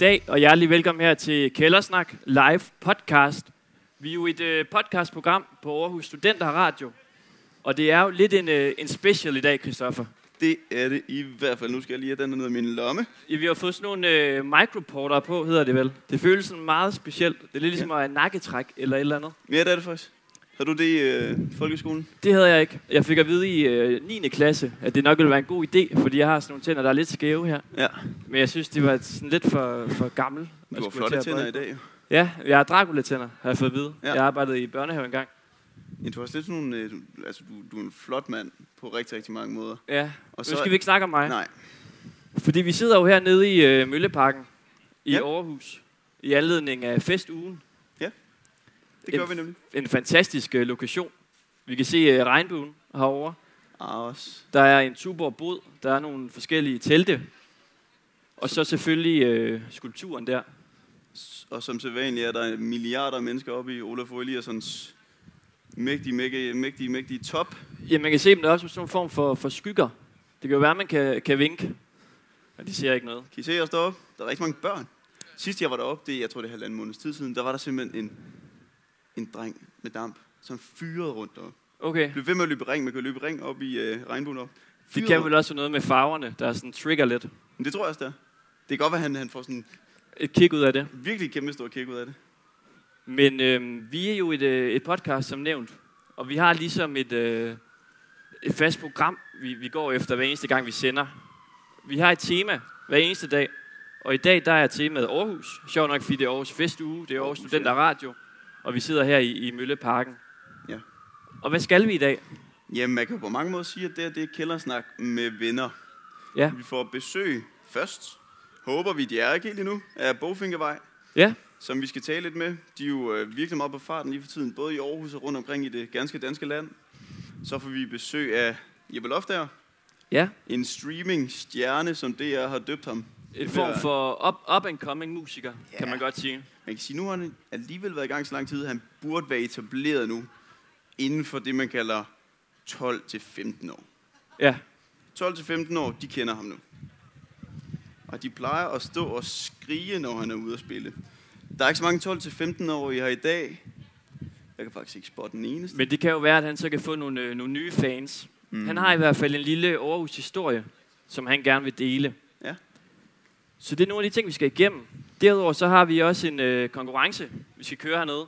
dag, og hjertelig velkommen her til Kældersnak Live Podcast. Vi er jo et uh, podcastprogram på Aarhus Studenter Radio, og det er jo lidt en, uh, en special i dag, Christoffer. Det er det i hvert fald. Nu skal jeg lige have den ned i min lomme. Ja, vi har fået sådan nogle uh, microporter på, hedder det vel. Det føles sådan meget specielt. Det er lidt ligesom ja. at nakketræk eller et eller andet. Ja, det er det faktisk. Har du det i øh, folkeskolen? Det havde jeg ikke. Jeg fik at vide i øh, 9. klasse, at det nok ville være en god idé, fordi jeg har sådan nogle tænder, der er lidt skæve her. Ja. Men jeg synes, det var sådan lidt for, for gammel. Du har flotte tænder i dag. Ja, jeg har Dracula-tænder, har jeg fået at vide. Ja. Jeg arbejdede i børnehave engang. Ja, du har lidt sådan nogle, øh, du, altså du, du er en flot mand på rigtig, rigtig mange måder. Ja, og så- nu skal vi ikke snakke om mig. Nej, Fordi vi sidder jo hernede i øh, Mølleparken i Ja. Aarhus. I anledning af festugen. Det gør vi nemlig. En fantastisk øh, lokation. Vi kan se øh, regnbuen herovre. Ah, også. Der er en Tuborg bod. Der er nogle forskellige telte. Og så selvfølgelig øh, skulpturen der. Og som sædvanligt er der milliarder af mennesker oppe i Olaf. Eliassons mægtige, mægtige, mægtige, mægtige top. Ja, man kan se dem der også som sådan en form for, for skygger. Det kan jo være, at man kan, kan vinke. Og de siger ikke noget. Kan I se os deroppe? Der er rigtig mange børn. Sidst jeg var deroppe, det, jeg tror det er halvanden måneds tid siden, der var der simpelthen en, en dreng med damp, som fyrede rundt deroppe. Okay. Blev ved med at løbe i ring. Man kan løbe i ring op i øh, regnbuen op. Det Fyrede kan rundt. vel også noget med farverne, der sådan trigger lidt. Men det tror jeg også, der. Det kan godt være, at han, han får sådan Et kig ud af det. virkelig kæmpe stor kick ud af det. Men øh, vi er jo et, øh, et podcast, som nævnt. Og vi har ligesom et, øh, et fast program, vi, vi går efter hver eneste gang, vi sender. Vi har et tema hver eneste dag. Og i dag, der er temaet Aarhus. Sjovt nok, fordi det er Aarhus Festuge, det er Aarhus Aarhus, Studenter Radio. Og vi sidder her i, i Mølleparken. Ja. Og hvad skal vi i dag? Jamen, man kan på mange måder sige, at det, her, det er kældersnak med venner. Ja. Vi får besøg først. Håber vi, de er ikke helt endnu, af Bogfinkervej, Ja, som vi skal tale lidt med. De er jo øh, virkelig meget på farten lige for tiden, både i Aarhus og rundt omkring i det ganske danske land. Så får vi besøg af Jeppe Loftager, ja. en streaming-stjerne, som DR har døbt ham. En form for up, up and coming musiker, ja. kan man godt sige. Man kan sige, nu har han alligevel været i gang så lang tid, han burde være etableret nu, inden for det, man kalder 12-15 år. Ja, 12-15 år, de kender ham nu. Og de plejer at stå og skrige, når han er ude at spille. Der er ikke så mange 12-15-årige her i dag. Jeg kan faktisk ikke spotte den eneste. men det kan jo være, at han så kan få nogle, øh, nogle nye fans. Mm. Han har i hvert fald en lille Aarhus-historie, som han gerne vil dele. Så det er nogle af de ting, vi skal igennem. Derudover så har vi også en øh, konkurrence, vi skal køre hernede.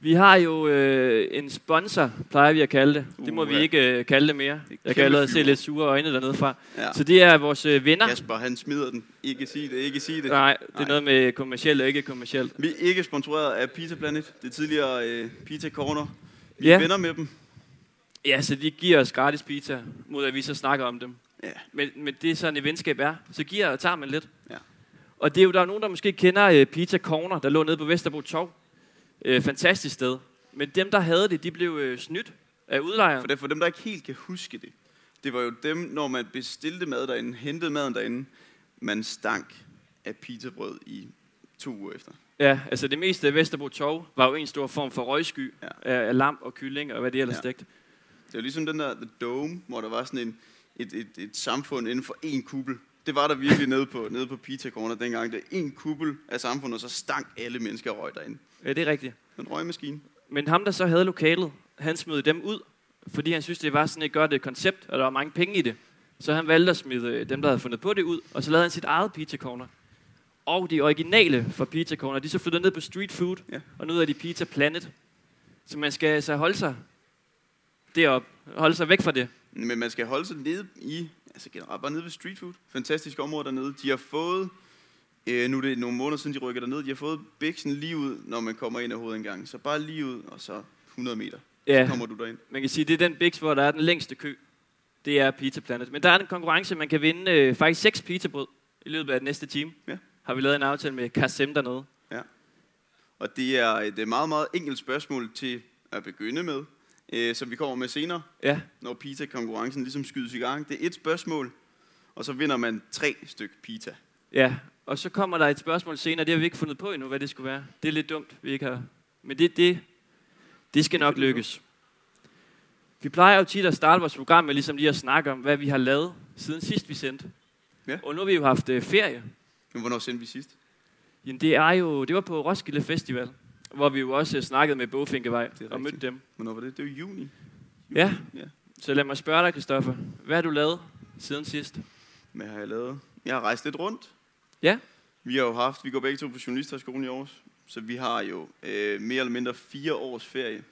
Vi har jo øh, en sponsor, plejer vi at kalde det. Det må Uh, vi ja. ikke øh, kalde det mere. Jeg kan allerede se lidt sure øjne dernede fra. Ja. Så det er vores øh, venner. Kasper, han smider den. Ikke sige det, ikke sige det. Nej, det er Nej. noget med kommercielt og ikke kommercielt. Vi er ikke sponsoreret af Pizza Planet. Det er tidligere øh, Pizza Corner. Vi Ja. er venner med dem. Ja, så de giver os gratis pizza, mod at vi så snakker om dem. Ja. Men, men det er sådan et venskab er. Så giver og tager man lidt. Ja. Og det er jo, der er nogen, der måske kender uh, Pizza Corner, der lå nede på Vesterbro Torv. Uh, fantastisk sted. Men dem, der havde det, de blev uh, snydt af udlejeren. For, det, for dem, der ikke helt kan huske det. Det var jo dem, når man bestilte mad derinde, hentede maden derinde, man stank af pizzabrød i to uger efter. Ja, altså det meste af Vesterbro Torv var jo en stor form for røgsky Ja. af, af lam og kylling og hvad det ellers Ja. stegte. Det var ligesom den der The Dome, hvor der var sådan en, et, et, et samfund inden for en kuppel. Det var der virkelig nede på, nede på Pizza Corner dengang. Det er en kuppel af samfundet, og så stank alle mennesker røg derinde. Ja, det er rigtigt. En røgmaskine. Men ham, der så havde lokalet, han smed dem ud, fordi han synes, det var sådan et godt øh, koncept, og der var mange penge i det. Så han valgte at smide øh, dem, der havde fundet på det ud, og så lavede han sit eget pizza corner. Og de originale for Pizza Corner, de så flyttet ned på Street Food, Ja. og nu er de Pizza Planet. Så man skal altså holde sig derop, holde sig væk fra det. Men man skal holde sig nede i, altså generelt bare nede ved street food. Fantastisk område dernede. De har fået, øh, nu er det nogle måneder siden, de rykker derned, de har fået biksen lige ud, når man kommer ind af hovedindgangen. Så bare lige ud, og så 100 meter. Ja, Så kommer du derind. man kan sige, det er den Bix, hvor der er den længste kø. Det er Pizza Planet. Men der er en konkurrence, man kan vinde øh, faktisk seks pizzabrød i løbet af den næste time. Ja. Har vi lavet en aftale med Kassem dernede. Og det er et øh, meget, meget enkelt spørgsmål til at begynde med, øh, som vi kommer med senere, Ja, når pizza-konkurrencen ligesom skydes i gang. Det er et spørgsmål, og så vinder man tre stykker pizza. Ja, og så kommer der et spørgsmål senere. Det har vi ikke fundet på endnu, hvad det skulle være. Det er lidt dumt, vi ikke har. Men det, det, det skal nok lykkes. Vi plejer jo tit at starte vores program med ligesom lige at snakke om, hvad vi har lavet siden sidst vi sendte. Ja. Og nu har vi jo haft øh, ferie. Men hvornår sendte vi sidst? Jamen, det er jo, det var på Roskilde Festival, hvor vi jo også øh, snakkede med Bofinkevej og mødte dem. Hvornår var det? Det var i juni. Ja. ja. Så lad mig spørge dig, Kristoffer. Hvad har du lavet siden sidst? Hvad har jeg lavet? Jeg har rejst lidt rundt. Ja. Vi har jo haft, vi går begge to på Journalisterskolen i Aarhus, så vi har jo øh, mere eller mindre fire års ferie,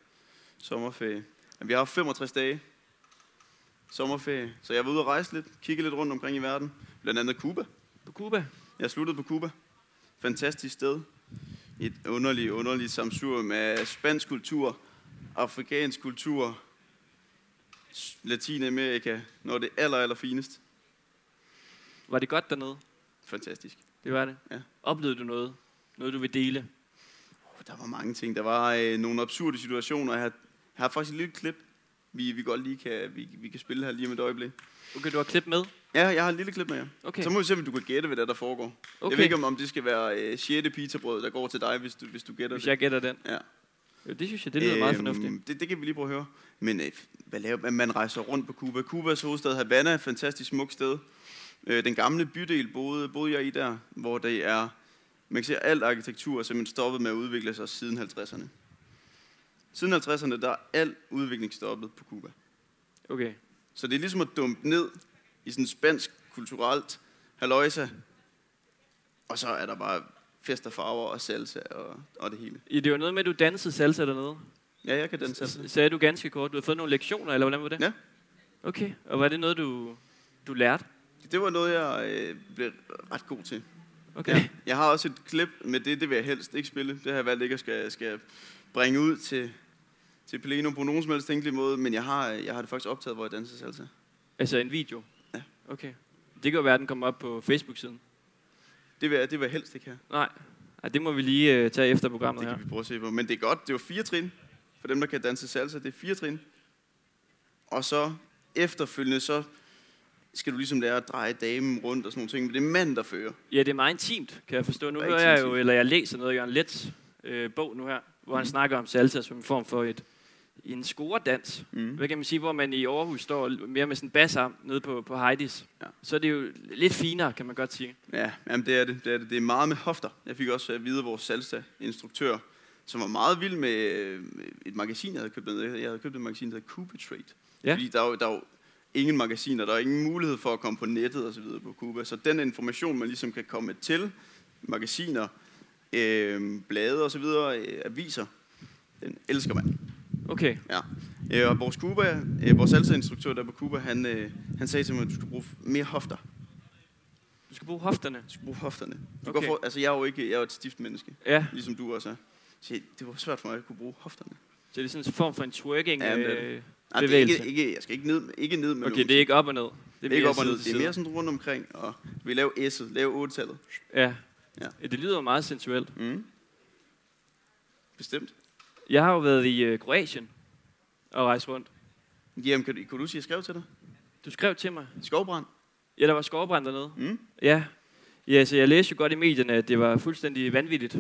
sommerferie. Men vi har haft 65 dage sommerferie, så jeg var ude og rejse lidt, kigge lidt rundt omkring i verden, blandt andet Cuba. På Cuba? Jeg sluttede på Cuba. Fantastisk sted. Et underligt, underligt samsur af spansk kultur, afrikansk kultur, Latinamerika, når det er aller, aller finest. Var det godt dernede? Fantastisk. Det var det? Ja. Oplevede du noget? Noget, du vil dele? Der var mange ting. Der var øh, nogle absurde situationer. Jeg har, jeg har faktisk et lille klip, vi, vi godt lige kan, vi, vi kan spille her lige om et øjeblik. Okay, du har klip med? Ja, jeg har et lille klip med jer. Okay. Så må vi se, om du kan gætte, hvad der, der foregår. Okay. Jeg ved ikke, om, om det skal være øh, 6. pizzabrød, der går til dig, hvis du, hvis du gætter Hvis det. jeg gætter den. Ja. Jo, det synes jeg, det lyder meget fornuftigt. Det, det kan vi lige prøve at høre. Men øh, hvad laver man? Rejser rundt på Cuba. Cubas hovedstad Havana, et fantastisk smukt sted. Øh, den gamle bydel boede, boede jeg i der, hvor det er, man kan se, at alt arkitektur er simpelthen stoppet med at udvikle sig siden 50'erne. Siden 50'erne, der er al udvikling stoppet på Cuba. Okay. Så det er ligesom at dumpe ned i sådan spansk kulturelt haløjsa, og så er der bare fest og farver og salsa og, og det hele. I, det var noget med, at du dansede salsa dernede. Ja, jeg kan den salsa. S- Sagde du ganske kort. Du har fået nogle lektioner, eller hvordan var det? Ja. Okay. Og var det noget, du, du lærte? Det var noget, jeg øh, blev ret god til. Okay. Ja. Jeg har også et klip med det, det vil jeg helst ikke spille. Det har jeg valgt ikke at skal, skal bringe ud til, til plenum på nogen som helst tænkelig måde, men jeg har, jeg har det faktisk optaget, hvor jeg danser salsa. Altså en video? Ja. Okay. Det kan jo være, at den kommer op på Facebook-siden. Det vil, jeg, det vil jeg helst ikke have. Nej. Ej, det må vi lige øh, tage efter programmet Det her. kan vi prøve at se på. Men det er godt. Det var fire trin. For dem, der kan danse salsa, det er fire trin. Og så efterfølgende, så skal du ligesom lære at dreje damen rundt og sådan nogle ting. Men det er manden, der fører. Ja, det er meget intimt, kan jeg forstå. Nu hører jeg jo, eller jeg læser noget af Jørgen Lets øh, bog nu her, hvor han snakker om salsa som en form for et, en scoredans. Mm. Hvad kan man sige, hvor man i Aarhus står mere med sådan bassarm nede på, på Heidis. Ja. Så er det jo lidt finere, kan man godt sige. Ja, jamen det er det. Det er, det. det er meget med hofter. Jeg fik også at vide af vores salsa-instruktør, som var meget vild med øh, et magasin, jeg havde købt. Jeg havde købt et magasin, der hedder Cuba Trade. Ja. Fordi der er, jo, der er jo ingen magasiner, der er ingen mulighed for at komme på nettet og så videre på Cuba. Så den information, man ligesom kan komme til, magasiner, øh, blade og så videre, øh, aviser, den elsker man. Okay. Ja. Øh, og vores Cuba, øh, vores salsa-instruktør der på Cuba, han, øh, han sagde til mig, at du skal bruge mere hofter. Du skal bruge hofterne. Du skal bruge hofterne. Du Okay. for, altså jeg er jo ikke, jeg er jo et stift menneske, Ja, ligesom du også er. Så det var svært for mig at kunne bruge hofterne. så det er sådan en form for en twerking Ja, men det er øh, Nej, det er ikke, ikke, jeg skal ikke ned, ikke ned med Okay, nogen det er ikke op og ned. Det det er ikke op og ned. Det er mere sådan rundt omkring, og vi laver S'et, laver 8-tallet. Ja. Ja. Det lyder meget sensuelt. Mm. Bestemt. Jeg har jo været i øh, Kroatien og rejst rundt. Jamen, kan du, kunne du sige, at jeg skrev til dig? Du skrev til mig. Skovbrand? Ja, der var skovbrand dernede. Mm. Ja. Ja, så jeg læste jo godt i medierne, at det var fuldstændig vanvittigt.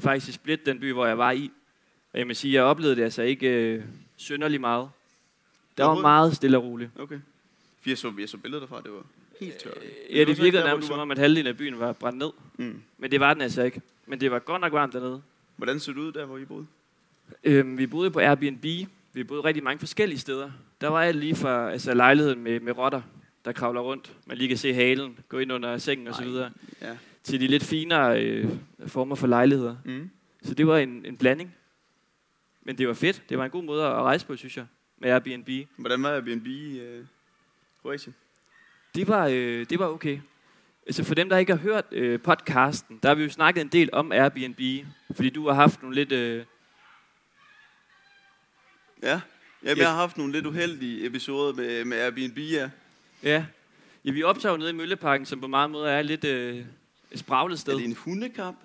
Faktisk i Split, den by, hvor jeg var i. Og jeg må sige, jeg oplevede det altså ikke øh, synderligt meget. Der var meget stille og roligt. Okay. For jeg så, jeg så billeder derfra, det var helt tørt. Ja, det virkede nærmest som om, at halvdelen af byen var brændt ned. Mm. Men det var den altså ikke. Men det var godt nok varmt dernede. Hvordan så det ud der, hvor I boede? Øhm, vi boede på Airbnb. Vi boede rigtig mange forskellige steder. Der var alt lige fra altså, lejligheden med, med rotter, der kravler rundt. Man lige kan se halen, gå ind under sengen og så videre. Ja. Til de lidt finere øh, former for lejligheder. Mm. Så det var en, en blanding. Men det var fedt. Det var en god måde at rejse på, synes jeg. Med Airbnb. Hvordan var Airbnb i øh, Kroatien? Det var, øh, det var okay. Altså for dem, der ikke har hørt øh, podcasten, der har vi jo snakket en del om Airbnb. Fordi du har haft nogle lidt... Øh, Ja. Jamen, Ja. jeg har haft nogle lidt uheldige episoder med, med Airbnb, ja. ja. ja, vi optager jo nede i Mølleparken, som på mange måder er lidt øh, et spraglet sted. Er det en hundekamp?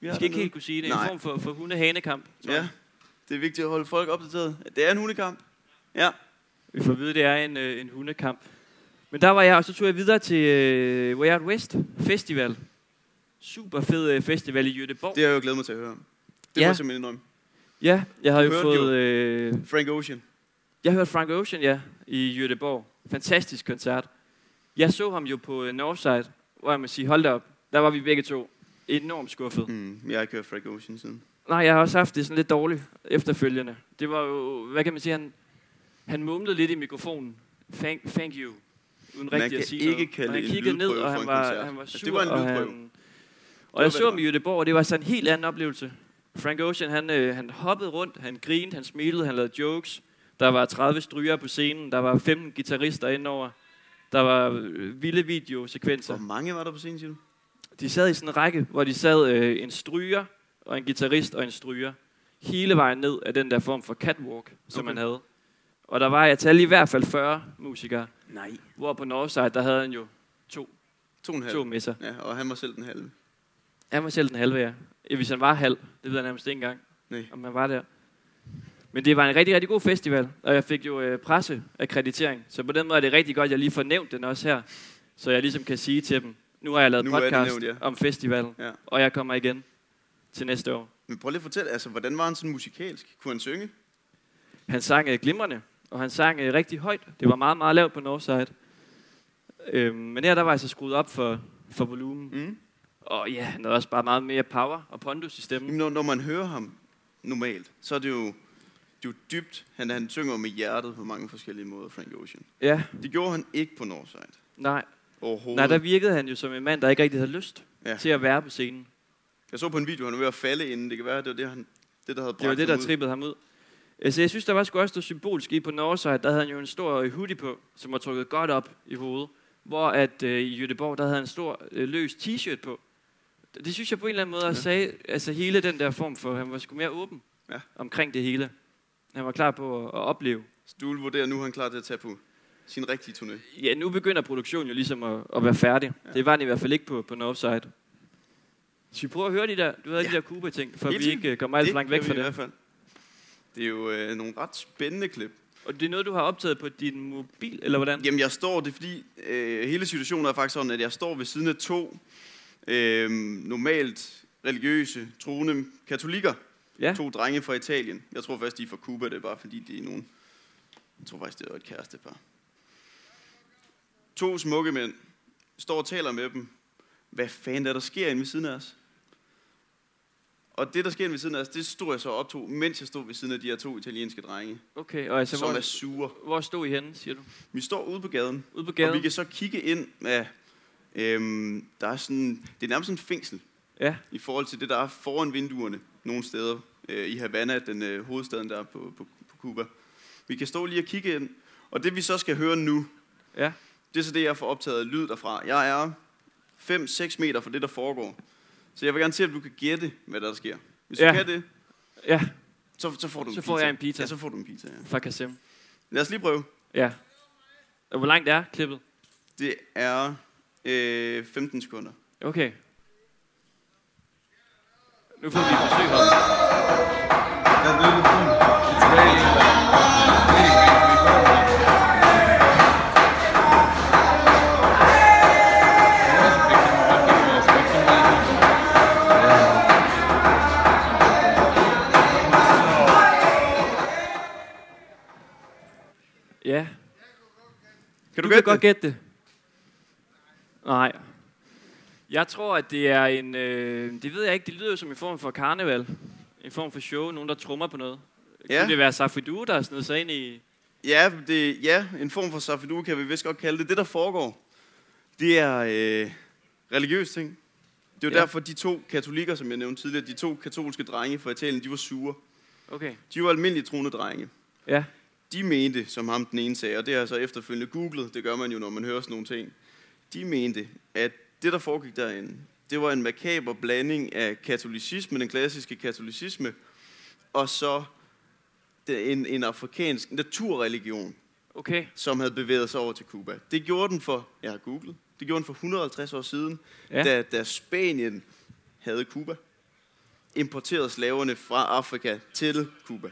Vi har skal ikke helt kunne sige det. Er en Nej. form for, for hunde-hanekamp. Ja, det er vigtigt at holde folk opdateret. Det er en hundekamp. Ja. Vi får at vide, at det er en, øh, en hundekamp. Men der var jeg, og så tog jeg videre til øh, Way Out West Festival. Super fed øh, festival i Göteborg. Det har jeg jo glædet mig til at høre om. Det Ja. jeg simpelthen indrømme. Ja, jeg har jo hørte fået... Øh, Frank Ocean. jeg har hørt Frank Ocean, ja, i Göteborg. Fantastisk koncert. Jeg så ham jo på øh, Northside, hvor jeg må sige, hold da op, der var vi begge to enormt skuffet. Mm, jeg har ikke hørt Frank Ocean siden. Nej, jeg har også haft det sådan lidt dårligt efterfølgende. Det var jo, hvad kan man sige, han, han mumlede lidt i mikrofonen. Thank, thank you. Uden rigtig at sige ikke noget. kalde Og han kiggede ned, og han var, han var Altså, sur. det var en og lydprøve. han, og jeg så ham i Göteborg, og det var sådan en helt anden oplevelse. Frank Ocean, han, øh, han hoppede rundt, han grinede, han smilede, han lavede jokes. Der var 30 stryger på scenen, der var 15 guitarister indover. Der var øh, vilde videosekvenser. Hvor mange var der på scenen, siger du? De sad i sådan en række, hvor de sad øh, en stryger, og en guitarist og en stryger. Hele vejen ned af den der form for catwalk, som Okay. man havde. Og der var, jeg talte i hvert fald 40 musikere. Nej. Hvor på Northside, der havde han jo to, To og en halv. to misser. Ja, og han var selv den halve. Han var selv den halve, ja. Hvis han var halv, det ved jeg nærmest ikke engang, Nej. om han var der. Men det var en rigtig, rigtig god festival, og jeg fik jo øh, presseakkreditering. Så på den måde er det rigtig godt, at jeg lige får nævnt den også her. Så jeg ligesom kan sige til dem, nu har jeg lavet Nu podcast nævnt, ja. om festivalen, Ja. og jeg kommer igen til næste år. Men prøv lige at fortælle, altså, hvordan var han sådan musikalsk? Kunne han synge? Han sang øh, glimrende, og han sang øh, rigtig højt. Det var meget, meget lavt på Northside. Øhm, men her der var jeg så skruet op for, for volumen. Mm. Og ja, han havde også bare meget mere power og pondus i stemmen. Jamen, når, når man hører ham normalt, så er det jo, det er jo dybt. Han, han synger med hjertet på mange forskellige måder, Frank Ocean. Ja, Det gjorde han ikke på Northside. nej. Overhovedet. Nej, der virkede han jo som en mand, der ikke rigtig havde lyst Ja. til at være på scenen. Jeg så på en video, han var ved at falde inden. Det kan være, det var det, han, det der havde Det var det, der trippede ham ud. Altså, jeg synes, der var sgu også noget symbolsk i på Northside. Der havde han jo en stor øh, hoodie på, som var trukket godt op i hovedet. Hvor at øh, i Göteborg, der havde han en stor øh, løs t-shirt på. Det, det synes jeg på en eller anden måde også sagde, altså hele den der form for, han var sgu mere åben Ja. omkring det hele. Han var klar på at, at opleve. Så du vil vurdere, nu er han klar til at tage på sin rigtige turné. Ja, nu begynder produktionen jo ligesom at, at være færdig. Ja. Ja. Det var den i hvert fald ikke på, på Northside. Så vi prøver at høre de der, du havde Ja. ja. de der Cuba-ting, for Helt vi ikke øh, kommer alt for langt væk fra vi i det. hvert fald. Det er jo øh, nogle ret spændende klip. Og det er noget, du har optaget på din mobil, eller hvordan? Jamen, jeg står, det er fordi, øh, hele situationen er faktisk sådan, at jeg står ved siden af to øh, normalt religiøse, troende katolikker. Ja. To drenge fra Italien. Jeg tror faktisk, de er fra Cuba, det er bare fordi, de er nogen... Jeg tror faktisk, det er et kærestepar. To smukke mænd står og taler med dem. Hvad fanden er der sker inde ved siden af os? Og det, der sker ved siden af os, det stod jeg så og optog, mens jeg stod ved siden af de her to italienske drenge, Okay, og altså, som er hvor, sure. hvor stod I henne, siger du? Vi står ude på gaden, Ude på og vi gaden? kan så kigge ind af... Øhm, der er sådan, det er nærmest en fængsel Ja, i forhold til det, der er foran vinduerne nogle steder øh, i Havana, den øh, hovedstaden der på, på, på Cuba. Vi kan stå lige og kigge ind, og det vi så skal høre nu, ja. det er så det, jeg får optaget lyd derfra. Jeg er 5-6 meter fra det, der foregår. Så jeg vil gerne se, om du kan gætte, hvad der sker. Hvis du Ja. kan det, Ja, så, så får du en Så pizza. får jeg en pizza. Ja, så får du en pizza, ja. fra Kasem. Lad os lige prøve. Ja. Og hvor langt er klippet? Det er øh, 15 sekunder. Okay. Nu får vi besøg her. Ja, Kan du, du, kan gætte godt det? gætte det. Nej. Jeg tror, at det er en... Øh, det ved jeg ikke. Det lyder jo som en form for karneval. En form for show. Nogen, der trummer på noget. Ja. Kunne det være Safidou, der er snedet sig ind i... Ja, det, ja, en form for safidu kan vi vist godt kalde det. Det, der foregår, det er øh, religiøs ting. Det er jo Ja. derfor, de to katolikker, som jeg nævnte tidligere, de to katolske drenge fra Italien, de var sure. Okay. De var almindelige troende drenge. Ja. De mente, som ham den ene sagde, og det har jeg så efterfølgende googlet, det gør man jo, når man hører sådan nogle ting. De mente, at det, der foregik derinde, det var en makaber blanding af katolicisme, den klassiske katolicisme, og så en, en afrikansk naturreligion, Okay. som havde bevæget sig over til Cuba. Det gjorde den for, jeg har googlet, det gjorde den for 150 år siden, ja. da, da Spanien havde Cuba. Importerede slaverne fra Afrika til Cuba.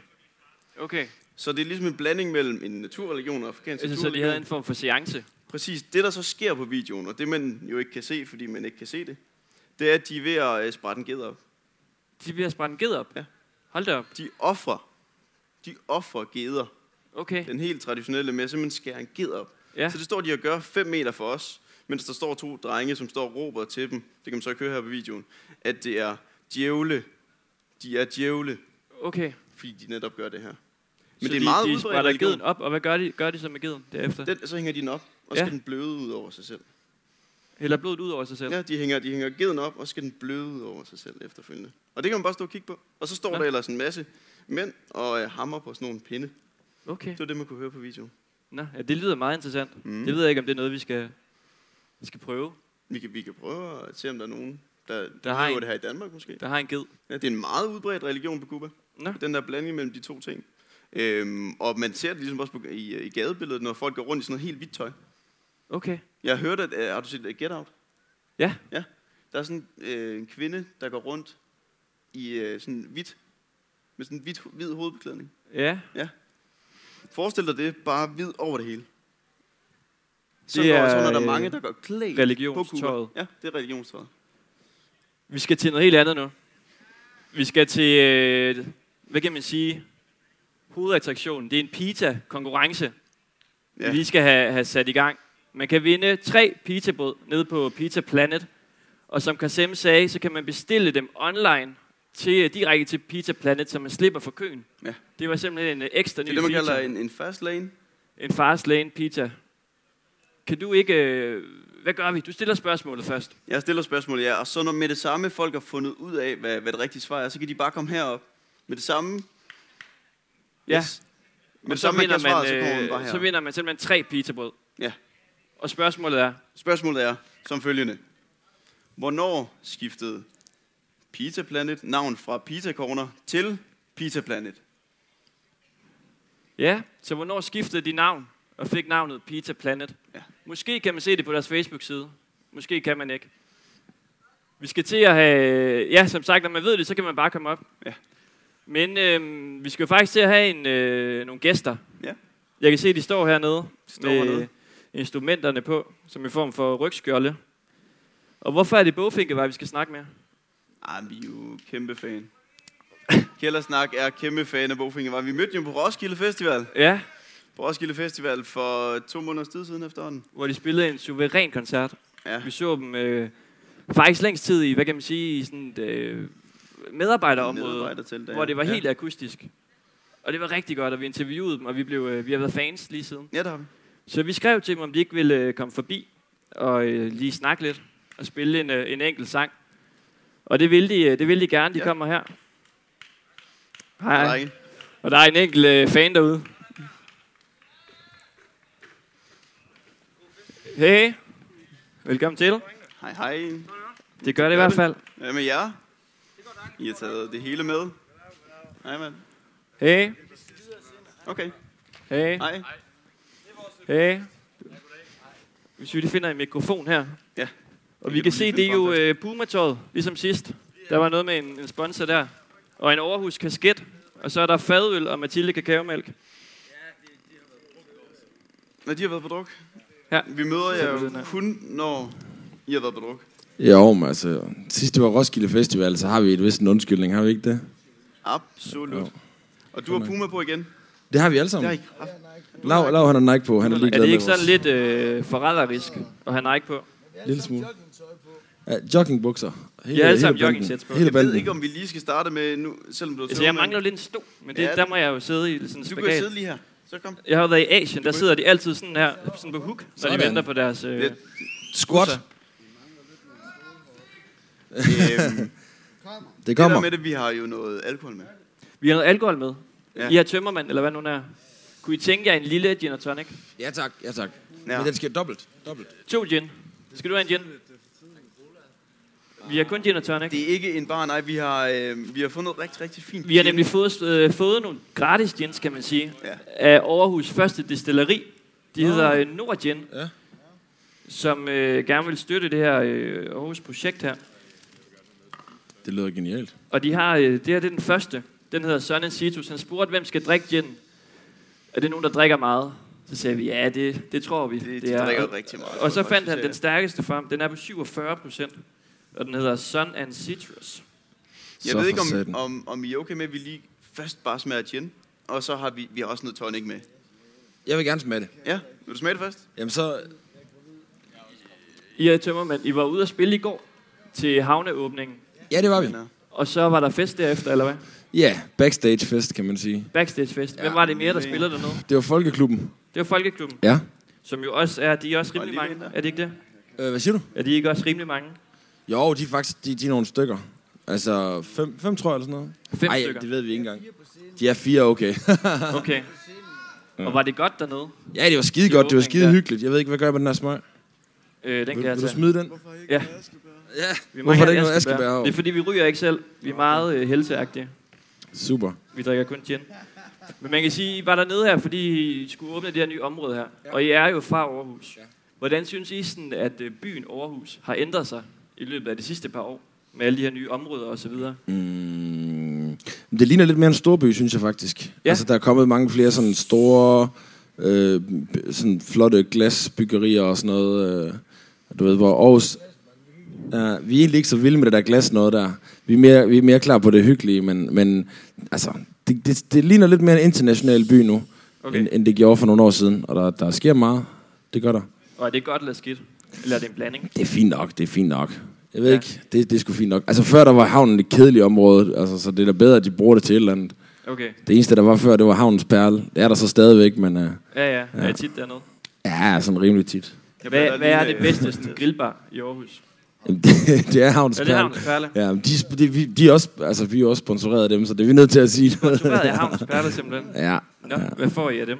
Okay. Så det er ligesom en blanding mellem en naturreligion og afrikansk Altså, så de naturreligion. havde en form for seance. Præcis. Det, der så sker på videoen, og det man jo ikke kan se, fordi man ikke kan se det, det er, at de er ved at øh, sprætte en ged op. De bliver sprændt en ged op. Ja. Hold da op. De offrer. De offrer geder. Okay. Den helt traditionelle med at simpelthen skære en ged op. Ja. Så det står de og gør 5 meter for os. mens der står to drenge, som står og råber til dem, det kan man så ikke høre her på videoen, at det er djævle. De er djævle, Okay. fordi de netop gør det her. Men det er de, meget de sprætter geden op, og hvad gør de, gør de så med geden derefter? Den, så hænger de den op, og så Ja. skal den bløde ud over sig selv. Hælder blodet ud over sig selv? Ja, de hænger, de hænger geden op, og så skal den bløde ud over sig selv efterfølgende. Og det kan man bare stå og kigge på. Og så står Nå. der ellers en masse mænd og øh, hammer på sådan nogle pinde. Okay. Det var det, man kunne høre på videoen. Nå, ja, det lyder meget interessant. Mm. Det ved jeg ikke, om det er noget, vi skal, vi skal prøve. Vi kan, vi kan prøve at se, om der er nogen, der, Der har en- det her i Danmark måske. Der har en ged. Ja, det er en meget udbredt religion på Cuba. Nå, Den der blanding mellem de to ting. Øhm, og man ser det ligesom også på, i, i gadebilledet, når folk går rundt i sådan noget helt hvidt tøj. okay. Jeg har hørt, at, øh, har du set uh, Get Out? Ja. Ja. Der er sådan øh, en kvinde, der går rundt i øh, sådan hvidt, med sådan en hvid, hvid hovedbeklædning. Ja, Forestil dig det, bare hvid over det hele. Så, Det går, er, så er der øh, mange, der går klædt på Cuba. religionstøjet. Ja, det er religionstøjet. Vi skal til noget helt andet nu. Vi skal til, øh, hvad kan man sige, hovedattraktionen. Det er en pizza-konkurrence, ja. Vi lige skal have, have sat i gang. Man kan vinde tre pizzabrød nede på Pizza Planet. Og som Kasem sagde, så kan man bestille dem online til, direkte til Pizza Planet, så man slipper for køen. Ja. Det var simpelthen en ekstra Det ny er det, man kalder en, en fast lane. En fast lane pizza. Kan du ikke... Øh, hvad gør vi? Du stiller spørgsmålet først. Jeg stiller spørgsmål, ja. Og så når med det samme folk har fundet ud af, hvad, hvad det rigtige svar er, så kan de bare komme herop. Med det samme. Ja. Yes. Man svare, så kommer man øh, bare så herop. vinder man simpelthen tre pizzabrød. Ja. Og spørgsmålet er, Spørgsmålet er som følgende. Hvornår skiftede Pizza Planet navn fra Pizza Corner til Pizza Planet? ja, så hvornår skiftede de navn og fik navnet Pizza Planet? Ja. Måske kan man se det på deres Facebook-side. Måske kan man ikke. Vi skal til at have... Ja, som sagt, når man ved det, så kan man bare komme op. Ja. Men øh, vi skal jo faktisk til at have en, øh, nogle gæster. Ja. Jeg kan se, de står hernede Står med hernede. instrumenterne på, som i form for rygskjolde. Og hvorfor er det Bogfinkevej, vi skal snakke med? Ah, vi er jo kæmpe fan. Kældersnak er kæmpe fan af Bogfingervej. Vi mødte jo på Roskilde Festival. Ja, På Roskilde Festival for to måneders tid siden efterhånden. hvor de spillede en suveræn koncert. Ja. Vi så dem øh, faktisk længst tid i, hvad kan man sige, i sådan et øh, medarbejderområde, Medarbejdertelt, ja. hvor det var ja. helt akustisk. Og det var rigtig godt, og vi interviewede dem, og vi, blev, øh, vi har været fans lige siden. Ja, der har vi. Så vi skrev til dem, om de ikke ville øh, komme forbi og øh, lige snakke lidt og spille en, en enkelt sang. Og det ville de, det ville de gerne, de Ja. kommer her. Er Hej. en. Og der er en enkelt øh, fan derude. Hey. Velkommen til. Hej, hej. Det gør det i hvert fald. Hvad med jer? I har taget det hele med. Hej, mand. Hey. Okay. Hey. Hej. Hey. Hvis vi lige finder en mikrofon her. Ja. Og vi kan se, det er jo øh, Puma-tøjet, ligesom sidst. Der var noget med en, en sponsor der. Og en Aarhus kasket. Og så er der fadøl og Mathilde kakaomælk. Når de har været på druk. Ja. Vi møder jer Så er det jo den her. kun, når I har været på druk. Jo, men altså, sidst det var Roskilde Festival, så har vi et vist en undskyldning, har vi ikke det? Absolut. Jo. Og du har Puma på igen. Det har vi alle Det har sammen. I. Lav, Lav han har Nike på, han er Er ligeglad det med ikke sådan lidt øh, forræderisk at have Nike på? lille smule. Ja, joggingbukser. Hele, Ja, alle sammen joggingsæt på. Hele Jeg ved ikke, om vi lige skal starte med nu, selvom du har Altså, jeg mangler lidt en stol, men det, Ja, der må jeg jo sidde i sådan en Du kan sidde lige her. Så kom. Jeg har været i Asien, der sidder de altid sådan her, sådan på hook, når de Sådan. venter på deres... Øh. Squat. busser. Øhm, Det det kommer. der med det, vi har jo noget alkohol med. Vi har noget alkohol med. Ja. I har tømmermand, eller hvad nu er. Kunne I tænke jer en lille gin og tonic? Ja tak, ja tak. Ja. Men den skal dobbelt. dobbelt. To gin. Skal du have en gin? Vi har kun gin og tonic. Det er ikke en bar, nej. Vi har, øh, vi har fundet noget rigtig, rigtig fint. Vi har gin. nemlig fået, øh, fået nogle gratis gins, kan man sige, Ja. af Aarhus første destilleri. De hedder øh, Nord Gin, Ja. som øh, gerne vil støtte det her øh, Aarhus projekt her. Det lyder genialt. Og de har, øh, det her det er den første. Den hedder Sun and Citrus. Han spurgte, hvem skal drikke gin. Er det nogen, der drikker meget? Så sagde vi, ja, det, det tror vi. Det, det de er. drikker Og, rigtig meget. og så fandt han den stærkeste frem. Den er på 47 procent. Og den hedder Sun and Citrus. Jeg Så ved ikke, om, om, om I er okay med, at vi lige først bare smager gin. Og så har vi, vi har også noget tonic med. Jeg vil gerne smage det. Ja, vil du smage det først? Jamen så... I er tømmermænd. I var ude at spille i går til havneåbningen. Ja, det var vi. Men, Og så var der fest derefter, eller hvad? Ja, backstage fest, kan man sige. Backstage fest. Hvem var det mere, der spillede dernede? Det var Folkeklubben. Det var Folkeklubben, Ja. som jo også er, de er også rimelig mange. Er det ikke det? Øh, hvad siger du? Er de ikke også rimelig mange? Jo, de er faktisk de, de er nogle stykker. Altså, fem, fem tror jeg, eller sådan noget. Fem Ej, stykker. det ved vi ikke engang. De er fire, okay. Okay. Og var det godt dernede? ja, det var skide godt. Det var skide der. hyggeligt. Jeg ved ikke, hvad gør jeg med den her smøg? Øh, den Vil, kan jeg vil du tage. smide den? Ja. Ja. Vi Hvorfor er der ikke noget askebær over? Det er fordi, vi ryger ikke selv. Vi er meget øh, helseagtige. Super. Vi drikker kun gin. Men man kan sige, I var dernede her, fordi I skulle åbne det her nye område her. Og I er jo fra Aarhus. Hvordan synes I, sådan, at øh, byen Aarhus har ændret sig i løbet af de sidste par år? Med alle de her nye områder og så videre. Mm, det ligner lidt mere en storby, synes jeg faktisk. Ja. Altså, der er kommet mange flere sådan store, øh, sådan flotte glasbyggerier og sådan noget. Øh, du ved, hvor Aarhus... Ja, vi er egentlig ikke så vilde med det der glas noget der. Vi er mere, vi er mere klar på det hyggelige, men, men altså, det, det, det ligner lidt mere en international by nu, Okay. end, end det gjorde for nogle år siden. Og der, der sker meget. Det gør der. Og er det godt eller skidt? Eller er det en blanding? Det er fint nok, det er fint nok. Jeg ved Ja. ja. ikke, det, det er sgu fint nok. Altså før der var havnen et kedeligt område, altså, så det er da bedre, at de bruger det til et eller andet. Okay. Det eneste, der var før, det var havnens perle. Det er der så stadigvæk, men uh, Ja, ja. Er I tit dernede? ja, sådan rimelig tit. Hvad, hvad er det øh, bedste sådan, grillbar i Aarhus? Jamen, det, det er Er det. Havns Perle? Ja, men de, de, vi- de er også, altså, vi er også sponsoreret af dem, så det er vi nødt til at sige. Sponsoreret af Havns Perle simpelthen. ja. Nå, hvad får I af dem?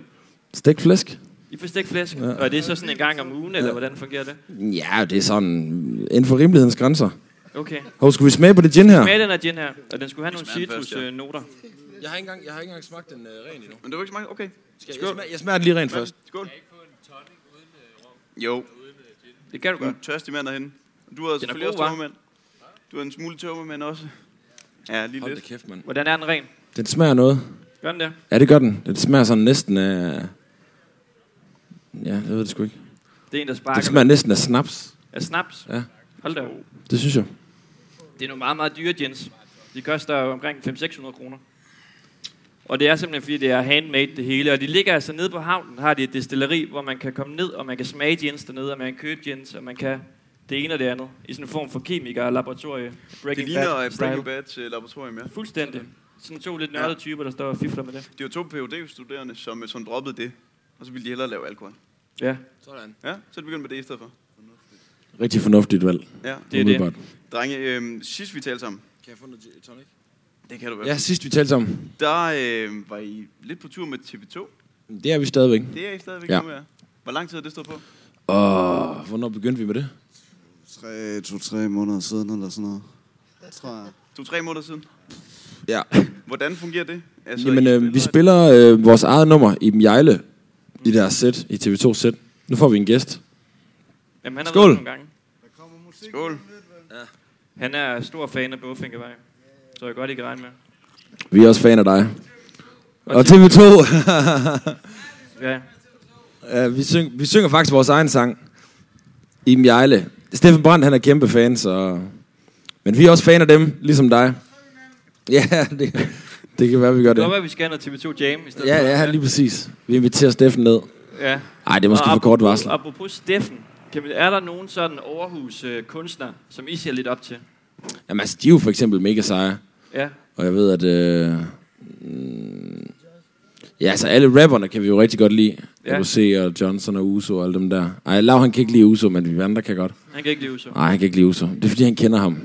Stegt flæsk? I får stegt flæsk? Ja. Og er det så sådan en gang om ugen, eller hvordan fungerer det? Ja, det er sådan inden for rimelighedens grænser. Okay. Hov, skulle vi smage på det gin her? Smag den her gin her, og den skulle have nogle først, ja. citrusnoter. Jeg har ikke engang, jeg har ikke engang smagt den uh, ren endnu. Men det var ikke så mange? Okay. Skal jeg, jeg, smager, jeg smager den lige rent først. Skål. Jo, Det kan du du er godt. tørstig mand derhen. Du har selvfølgelig god, også hva'? tømmermand. Du er en smule tømmermand også. Ja, lige Hold lidt. kæft, mand. Hvordan er den ren? Den smager noget. Gør den det? Ja, det gør den. Den smager sådan næsten af... Ja, det ved jeg sgu ikke. Det er en, der Den sparker smager næsten af snaps. af snaps. Ja. Hold da. op. Det synes jeg. Det er nogle meget, meget dyre gins. De koster jo omkring 500-600 kroner. Og det er simpelthen, fordi det er handmade det hele. Og de ligger altså nede på havnen, har de et destilleri, hvor man kan komme ned, og man kan smage gins dernede, og man kan købe gins, og man kan det ene og det andet. I sådan en form for kemiker og laboratorie. Det Breaking ligner Bad øh. Breaking Bad til laboratorium, ja. Fuldstændig. Sådan to lidt nørdede typer, der står og fifler med det. Det var to phd studerende som, som droppede det. Og så ville de hellere lave alkohol. Ja, Sådan. Ja, så er de begyndt med det i stedet for. Rigtig fornuftigt valg. Ja. det er det. Drenge, øhm, sidst vi talte sammen, Kan jeg få noget tonic? det kan du være. Ja, sidst vi talte sammen. Der øh, var I lidt på tur med TV2. Det er vi stadigvæk. Det er I stadigvæk Ja. nu, ja. Hvor lang tid har det stået på? Og hvornår begyndte vi med det? Tre, to-tre måneder siden, eller sådan noget. Tror jeg. To-tre måneder siden. Ja. Hvordan fungerer det? Altså, Jamen, øh, vi spiller øh, vores eget nummer i Jejle i deres sæt, i TV2 sæt. Nu får vi en gæst. Jamen, han har Skål. været nogle gange. Skål. Han er stor fan af Bogfinkervej. Så jeg godt, I kan regne med. Vi er også fan af dig. Og Og TV2. Ja, Ja, vi, syng, vi synger faktisk vores egen sang. I Jejle. Steffen Brandt, han er kæmpe fan, så... Men vi er også fan af dem, ligesom dig. Ja, det, det kan være, vi gør det det. kan være, vi noget TV2 Jam i stedet Ja, for. ja, lige præcis. Vi inviterer Steffen ned. ja. Nej, det er måske Og for kort varsel. Apropos Steffen, kan vi, er der nogen sådan Aarhus øh, kunstner, som I ser lidt op til? Jamen altså, de er jo for eksempel mega seje. Ja, Og jeg ved, at... Øh, mm, ja, altså alle rapperne kan vi jo rigtig godt lide. Ja. LOC og Johnson og Uso og alle dem der. Ej, Lav han kan ikke lide Uso, men vi andre kan godt. han kan ikke lide så. Nej, han kan ikke lide Uso. Det er fordi, han kender ham.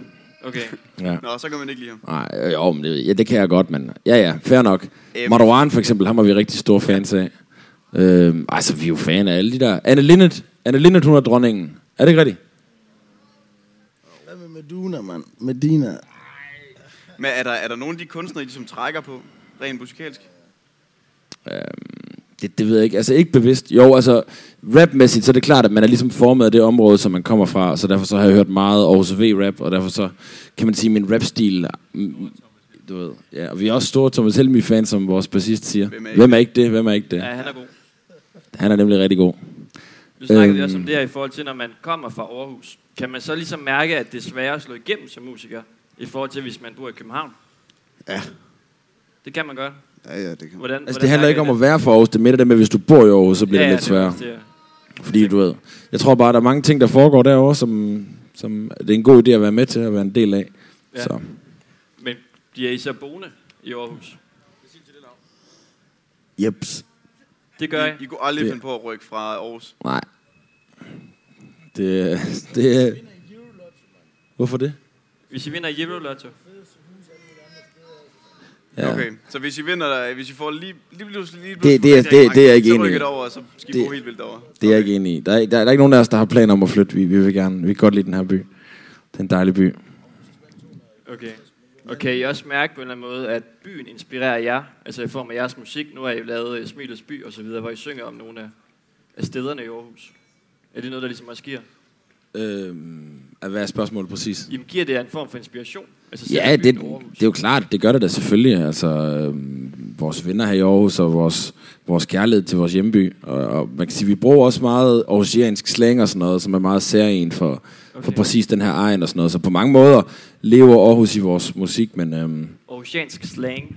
Okay. Ja. Nå, så kan man ikke lide ham. Nej, øh, jo, men det, ja, det kan jeg godt, men ja, ja, fair nok. Øhm. Marwan for eksempel, ham var vi rigtig store fans af. Øhm, altså, vi er jo fan af alle de der. Anne Linnet, Anne Linnet, hun er dronningen. Er det ikke rigtigt? Hvad med Meduna, mand? Medina. Men er der, er der nogen af de kunstnere, I som trækker på, rent musikalsk? Det, det ved jeg ikke. Altså ikke bevidst. Jo, altså rapmæssigt, så er det klart, at man er ligesom formet af det område, som man kommer fra. Så derfor så har jeg hørt meget Aarhus V-rap, og derfor så kan man sige, at min rapstil... Du ved, ja, og vi er også store Thomas Helmi-fans, som vores bassist siger. Hvem er ikke Hvem er ikke det? Hvem er ikke det? Ja, han er god. Han er nemlig rigtig god. Nu snakker vi Øhm. også om det her i forhold til, når man kommer fra Aarhus. Kan man så ligesom mærke, at det er sværere at slå igennem som musiker, i forhold til, hvis man bor i København? Ja. Det kan man godt. Ja, ja, det kan. Hvordan, Altså hvordan det handler ikke om at være fra Aarhus, det er mere det med, at hvis du bor i Aarhus, så bliver det lidt det er sværere. det. Fordi du ved, jeg tror bare, der er mange ting, der foregår derovre, som, som det er en god idé at være med til at være en del af. Ja. Ja. Så. Men de er I så boende i Aarhus? Jeps. Det gør I? I, I kunne aldrig Det- finde på at rykke fra Aarhus. Nej. Det, det. Hvorfor det? Hvis I vinder Euro Lotto? Ja. Okay, så hvis I vinder der, hvis I får lige, lige pludselig lige Det- pludselig det er- får det- rigtig det er jeg ikke så enig i. det over, og så skal I Det- bo helt vildt over. Det er jeg ikke enig i. Der er, der, der er ikke nogen af os, der har planer om at flytte. Vi, vi vil gerne, vi kan godt lide den her by. Det er en dejlig by. Okay. Og kan I også mærke på en eller anden måde, at byen inspirerer jer? Altså i form af jeres musik. Nu har I lavet uh, Smilets By og så videre, hvor I synger om nogle af, af stederne i Aarhus. Er det noget, der ligesom også giver? Øhm, hvad er spørgsmålet præcis? Jamen, giver det en form for inspiration? Altså Ja, det, det er jo klart, det gør det da selvfølgelig. Altså, øhm, vores venner her i Aarhus og vores, vores kærlighed til vores hjemby. Og, og man kan sige, vi bruger også meget aarhusiansk slang og sådan noget, som er meget særlig for, okay. for præcis den her egen og sådan noget. Så på mange måder lever Aarhus i vores musik, men øhm, Aarhusiansk slang.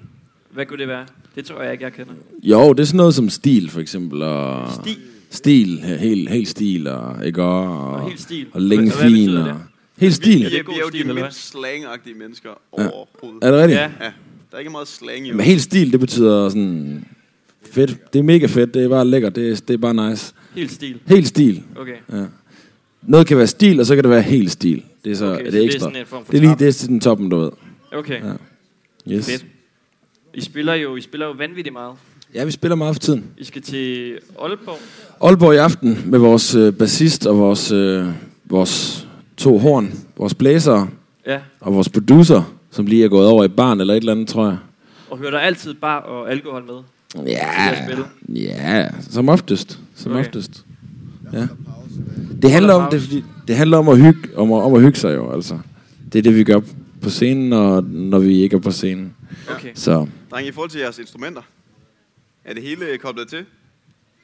Hvad kunne det være? Det tror jeg ikke, jeg kender. jo, det er sådan noget som stil for eksempel. Og Stil? Stil, helt, helt stil, og, ikke, og, Og og, helt stil. og længe fin. Og, det? helt Vi, stil. vi, Er det er, vi er jo stil, de mindst slangagtige mennesker Ja. overhovedet. Er det rigtigt? Ja, Ja, der er ikke meget slang i Men helt stil, det betyder sådan fedt. Det er mega fedt, det er bare lækkert, det er, det er bare nice. helt stil. Helt stil. Okay. Ja. Noget kan være stil, og så kan det være helt stil. Det er så, Okay, så det er det er ekstra. sådan en form for det er lige det er sådan toppen, du ved. Okay, Ja. Yes. fedt. I spiller jo, I spiller jo vanvittigt meget. Ja, vi spiller meget for tiden. I skal til Aalborg. Aalborg i aften med vores øh, bassist og vores, øh, vores to horn, vores blæsere Ja. og vores producer, som lige er gået over i barn eller et eller andet, tror jeg. Og hører der altid bar og alkohol med? Ja, ja, som oftest. Som Okay. oftest. Ja. Det handler om, det, fordi, det handler om at hygge, om at, om at hygge sig jo, altså. Det er det, vi gør på scenen, og når vi ikke er på scenen. Okay. Så, Drenge, i forhold til jeres instrumenter, er det hele koblet til?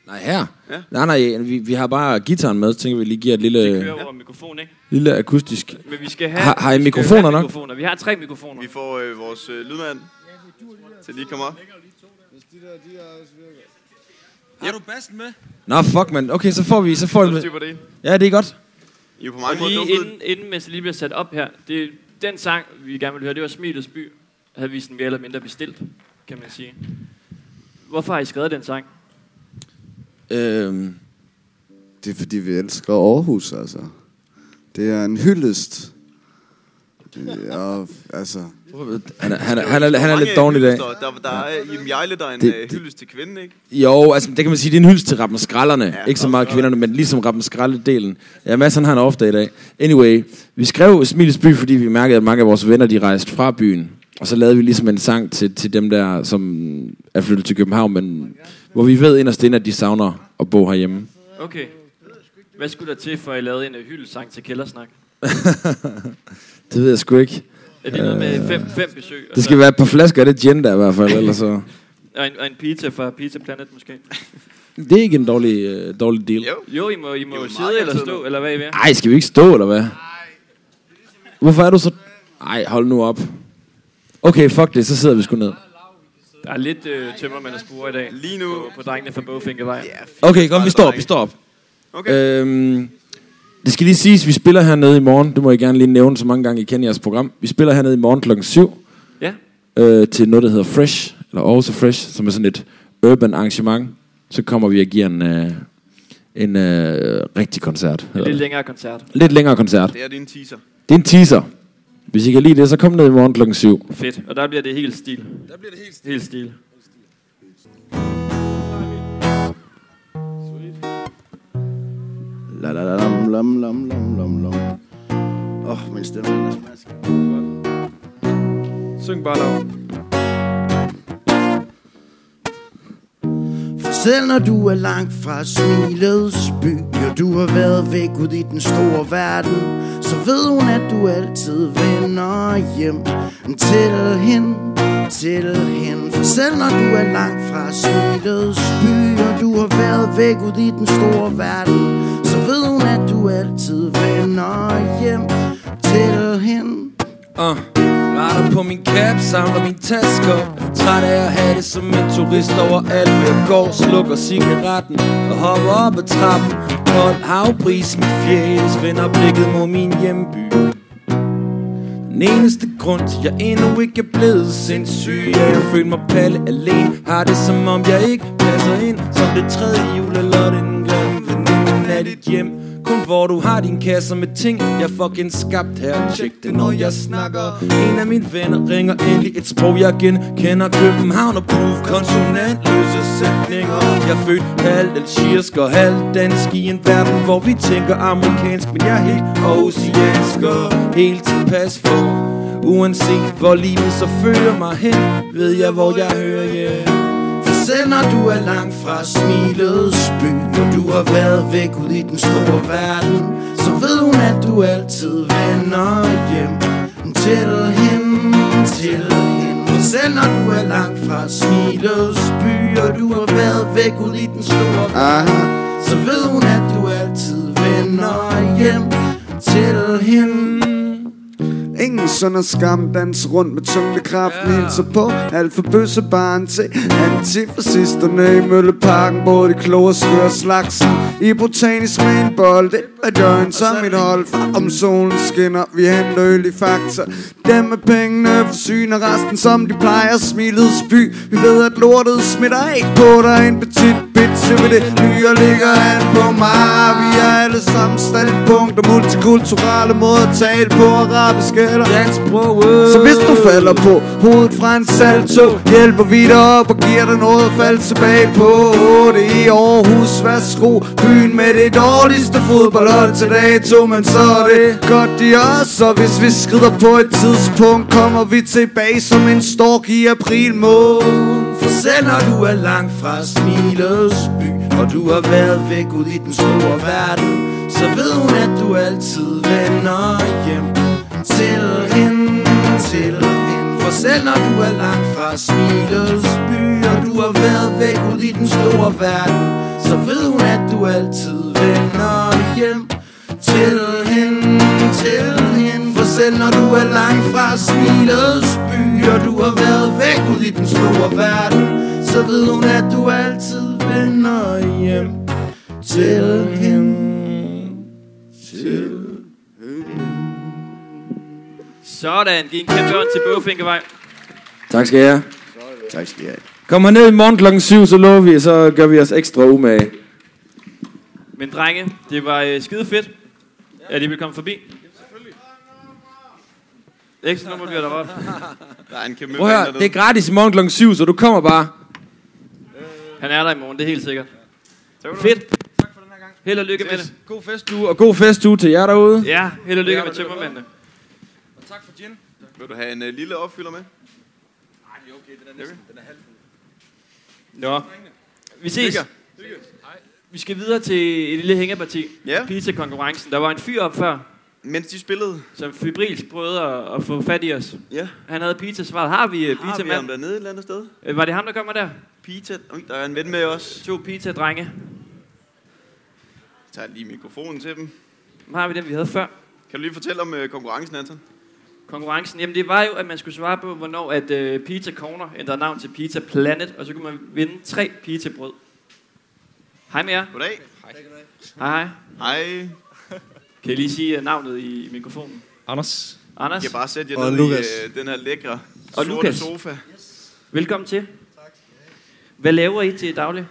Nej her. Ja. Nej, nej, vi, vi har bare gitaren med, så tænker vi lige giver et Det lille, kører over mikrofon, ikke? lille akustisk. Men vi skal have... Har- har I vi mikrofoner have nok? Mikrofoner. Vi har tre mikrofoner. Vi får øh, vores øh, lydmand til lige komme op. Har du bassen med? Nå, fuck, man. Okay, så får vi... Så får vi det. ja, det er godt. I er jo på mange måder lige dumpet. inden, inden, mens det lige bliver sat op her, det er den sang, vi gerne vil høre, det var Smilets By, havde vi sådan mere eller mindre bestilt, kan man sige. Hvorfor har I skrevet den sang? Øhm, Det er fordi, vi elsker Aarhus, altså. Det er en hyldest. Ja, altså... han, er, han, er, han, er, han er lidt doven i dag. Der, der, der er i Mjejle, der er en Det- det, det- hyldest til kvinden, ikke? Jo, altså det kan man sige, det er en hyldest til rappen skralderne. Ja, ikke så meget kvinderne, men ligesom rappen skralde-delen. Ja, Mads han har en off i dag. Anyway, vi skrev Smilets By, fordi vi mærkede, at mange af vores venner, de rejste fra byen. Og så lavede vi ligesom en sang til, til dem der, som er flyttet til København, men hvor vi ved inderst inde, at de savner at bo herhjemme. Okay. Hvad skulle der til, for at I lavede en øh, hyldesang til Kældersnak? Det ved jeg sgu ikke. Er det noget med fem, fem besøg? Det så- skal være et par flasker af det gin der i hvert fald, ellers så... Og en, og en pizza fra Pizza Planet måske? Det er ikke en dårlig, øh, dårlig deal. Jo. Jo, I må, I må Jo, sidde eller stå, eller hvad I vil. Ej, skal vi ikke stå, eller hvad? Hvorfor er du så... Ej, hold nu op. Okay, fuck det, så sidder vi sgu ned. Der er lidt øh, tømmermænd og spure i dag. Lige nu- På, på drengene fra Bogfinkervej. Fint. Okay, kom, vi står op, vi står op. Okay. Øhm, det skal lige siges, vi spiller hernede i morgen. Det må jeg gerne lige nævne, så mange gange I kender jeres program. Vi spiller hernede i morgen klokken 7 Ja. øh, til noget, der hedder Fresh, eller Aarhus er Fresh, som er sådan et urban arrangement. Så kommer vi og giver en, øh, en øh, rigtig koncert. En lidt længere koncert. Lidt længere koncert. Det er din teaser. Det er en teaser. Hvis I kan lide det, så kom ned i morgen klokken 7. Fedt. Og der bliver det helt stil. Der bliver det helt stil. Helt stil. La la la lam lam lam lam lam lam. Åh, oh, min stemme er smasket. Syng bare lav. Selv når du er langt fra smilets by Og du har været væk ud i den store verden Så ved hun, at du altid vender hjem Til hende, til hende. For selv når du er langt fra smilets by Og du har været væk ud i den store verden Så ved hun, at du altid vender hjem Til hende. Uh. Retter på min cap, samler min tasker. Træt af at have det som en turist overalt Hvor jeg går, slukker cigaretten Og hopper op ad trappen. Hold Havbris mit fjæs Vender blikket mod min hjemby. Den eneste grund til jeg endnu ikke er blevet sindssyg Ja, jeg føler mig palle alene. Har det som om jeg ikke passer ind. Som det tredje jul eller den grimme veninde af dit hjem kun hvor du har din kasse med ting Jeg fucking skabt her. Tjek det når jeg snakker. En af mine venner ringer endelig et sprog jeg genkender. København og proof konsonantløse sætninger. Jeg er født halvt algerisk og halvt dansk I en verden hvor vi tænker amerikansk Men jeg er helt oceansk og helt tilpas for Uanset hvor livet så fører mig hen Ved jeg hvor jeg hører hjem selv når du er langt fra smilets by. Og du har været væk ud i den store verden Så ved hun at du altid vender hjem. Til hende, til hende. For selv når du er langt fra smilets by Og du har været væk ud i den store verden Aha. Så ved hun at du altid vender hjem. Til hende Ingen sønder skam dans rundt med tyngdekraften ja. Hilser på alt for bøssebaren til Antifascisterne i Mølleparken Både de kloge og skøre slagsen. I botanisk med en bold Det er døren som et hold om solen skinner. Vi henter øl i fakta dem med pengene forsyner resten som de plejer. Smilets by Vi ved at lortet smitter ikke på dig. En petit bitch ved det. Nye og ligger an på mig. Vi er alle sammen standpunkter Multikulturelle måder at tale på. Arabisk eller Dansk øh. så hvis du falder på hovedet fra en salto Hjælper vi dig op og giver dig noget at falde tilbage på. Det er i Aarhus, værsgo. Byen med det dårligste fodboldhold til dato Men så er det godt i os. Og hvis vi skrider på et tidspunkt Kommer vi tilbage som en stork i april måned. For selv når du er langt fra smilets by Og du har været væk ud i den store verden. Så ved hun at du altid vender hjem Til hende, til hende. For selv når du er langt fra smilets by Og du har været væk ud i den store verden. Så ved hun at du altid vender hjem Til selv når du er langt fra smilets by Og du har været væk ud i den store verden Så ved hun at du altid vender hjem Til hende Til Sådan, giv en kæmpe hånd til Bøgefinkevej. Tak skal jeg. Tak skal have. Kom herned i morgen klokken 7, så lover vi, så gør vi os ekstra umage. Men drenge, det var øh, skide fedt, at I ville komme forbi. Ekstra nummer bliver der op. Der er en kæmpe Prøv dernede. det er gratis i morgen klokken 7, så du kommer bare. Han er der i morgen, det er helt sikkert. Fedt. Held og lykke med det. God festuge, og god festuge til jer derude. Ja, held og lykke med tømmermændene. Tak for gin. Vil du have en uh, lille opfylder med? Nå. Vi ses. Hygge. Vi skal videre til et lille hængeparti. Ja. Pizza-konkurrencen. Der var en fyr op før, Mens de spillede. som febrilsk prøvede at, at få fat i os. Ja. Han havde pizza-svaret. Har vi uh, Har vi ham dernede et eller andet sted? Øh, Var det ham, der kommer der? Pizza. Ui, der er en ven med os. To pizza-drenge. Jeg tager lige mikrofonen til dem. Har vi den, vi havde før? Kan du lige fortælle om uh, konkurrencen, Anton? Konkurrencen, jamen det var jo, at man skulle svare på, hvornår at uh, Pizza Corner ændrede navn til Pizza Planet, og så kunne man vinde tre pizzabrød. Hej med jer. Goddag. Hej hej. Hej. Kan I lige sige uh, navnet i mikrofonen? Anders. Anders, Jeg kan bare sætte jer Og ned i Lukas. uh, den her lækre Og sorte Lukas. sofa. velkommen til. Hvad laver I til daglig?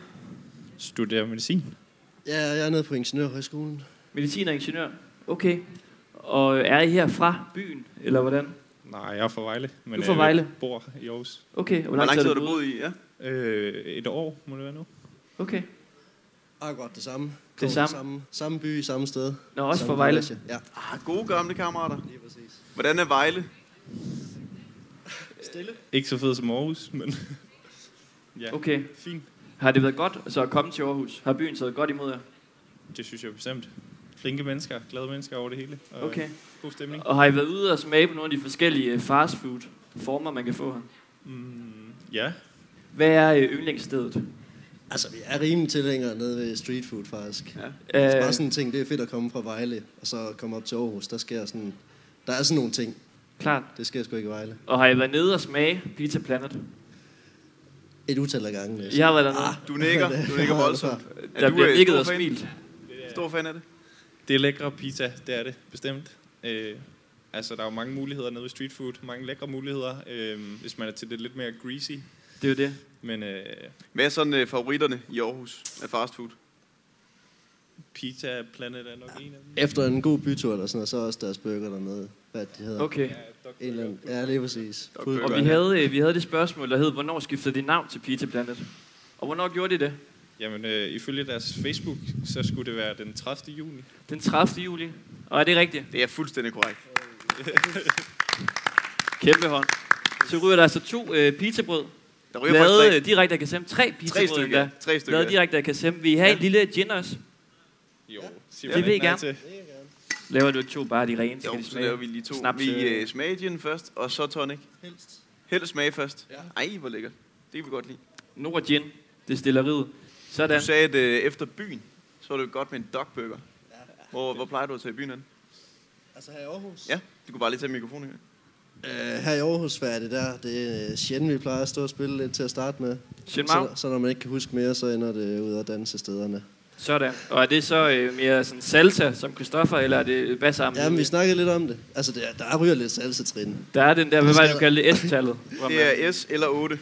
Studerer medicin. Ja, jeg er nede på Ingeniørhøjskolen. Medicin og ingeniør. Okay. Og er I her fra byen, eller hvordan? Nej, jeg er fra Vejle. Men Du er fra jeg Vejle? bor i Aarhus. Okay, og Hvor lang tid har du boet i? Ja. Øh, et år må det være nu. Okay. Akkurat det samme. Det samme? Samme, samme by, samme sted. Nå, også samme fra Vejle. gymnasie. Ja, Ah, gode gamle kammerater. lige præcis. Hvordan er Vejle? Stille? Ikke så fed som Aarhus, men... ja, Okay. fint. Har det været godt så at komme til Aarhus? Har byen taget godt imod jer? Det synes jeg bestemt. Flinke mennesker, glade mennesker over det hele. Og Okay. God stemning. Og har I været ude og smage på nogle af de forskellige øh, fastfood former, man kan få her? Mm, ja, Hvad er øh, yndlingsstedet? Altså, vi er rimelig tilhængere nede ved street food, faktisk. Ja. Det er Øh, bare sådan en ting, det er fedt at komme fra Vejle, og så komme op til Aarhus. Der sker sådan... Der er sådan nogle ting. klart. Det sker sgu ikke i Vejle. Og har I været nede og smage Pizza Planet? Et utal af gange. Jeg har været dernede. Du nikker. Du nikker voldsomt. Der du, bliver nikket stor og smilt. Stor fan af det. Det er lækre pizza, det er det, bestemt. Øh, altså, der er jo mange muligheder nede ved street food. Mange lækre muligheder, øh, hvis man er til det lidt mere greasy. Det er jo det. Men øh, Hvad er sådan øh, favoritterne i Aarhus af fast food? Pizza Planet er nok en af dem. Efter en god bytur eller sådan noget, så er også deres burger dernede. Hvad de hedder. Okay. En eller anden. Ja, lige præcis. Dog. Og vi havde, øh, vi havde det spørgsmål, der hed, hvornår skiftede de navn til Pizza Planet? Og hvornår gjorde de det? Jamen, øh, ifølge deres Facebook, så skulle det være den 30. juni. Den 30. juli. Og er det rigtigt? Det er fuldstændig korrekt. Kæmpe hånd. Så ryger der altså to øh, pizzabrød. Der Lavet faktisk øh, direkte af Kassem. Tre tre, tre pizzabrød stykker. Tre stykker. Lavet direkte af Kassem. Vi har Ja. en lille gin også. Jo, Det siger man vil ikke jeg nej gerne. til. Laver du to bare de rene, så kan Jo, de så laver smage. vi lige to. Snaps, vi øh. øh, smager gin først, og så tonic. Helst. Helst smage først. Ja. Ej, hvor lækkert. Det kan vi godt lide. Nora Gin, destilleriet. Sådan. Du sagde, at øh, efter byen, så var det godt med en dogburger. Hvor, hvor plejer du at tage i byen hen? Altså her i Aarhus? Ja, du kunne bare lige tage mikrofonen her. Øh, her i Aarhus, hvad er det der? Det er sjældent, vi plejer at stå og spille lidt til at starte med. Så, så når man ikke kan huske mere, så ender det ud af dansestederne. Sådan. Og er det så øh, mere sådan salsa som Christoffer, eller er det hvad sammen? Jamen, vi snakkede lidt om det. Altså, det er, der ryger lidt salsetrin. Der er den der, hvad var det, du kaldte det, S-tallet? Det er S eller 8.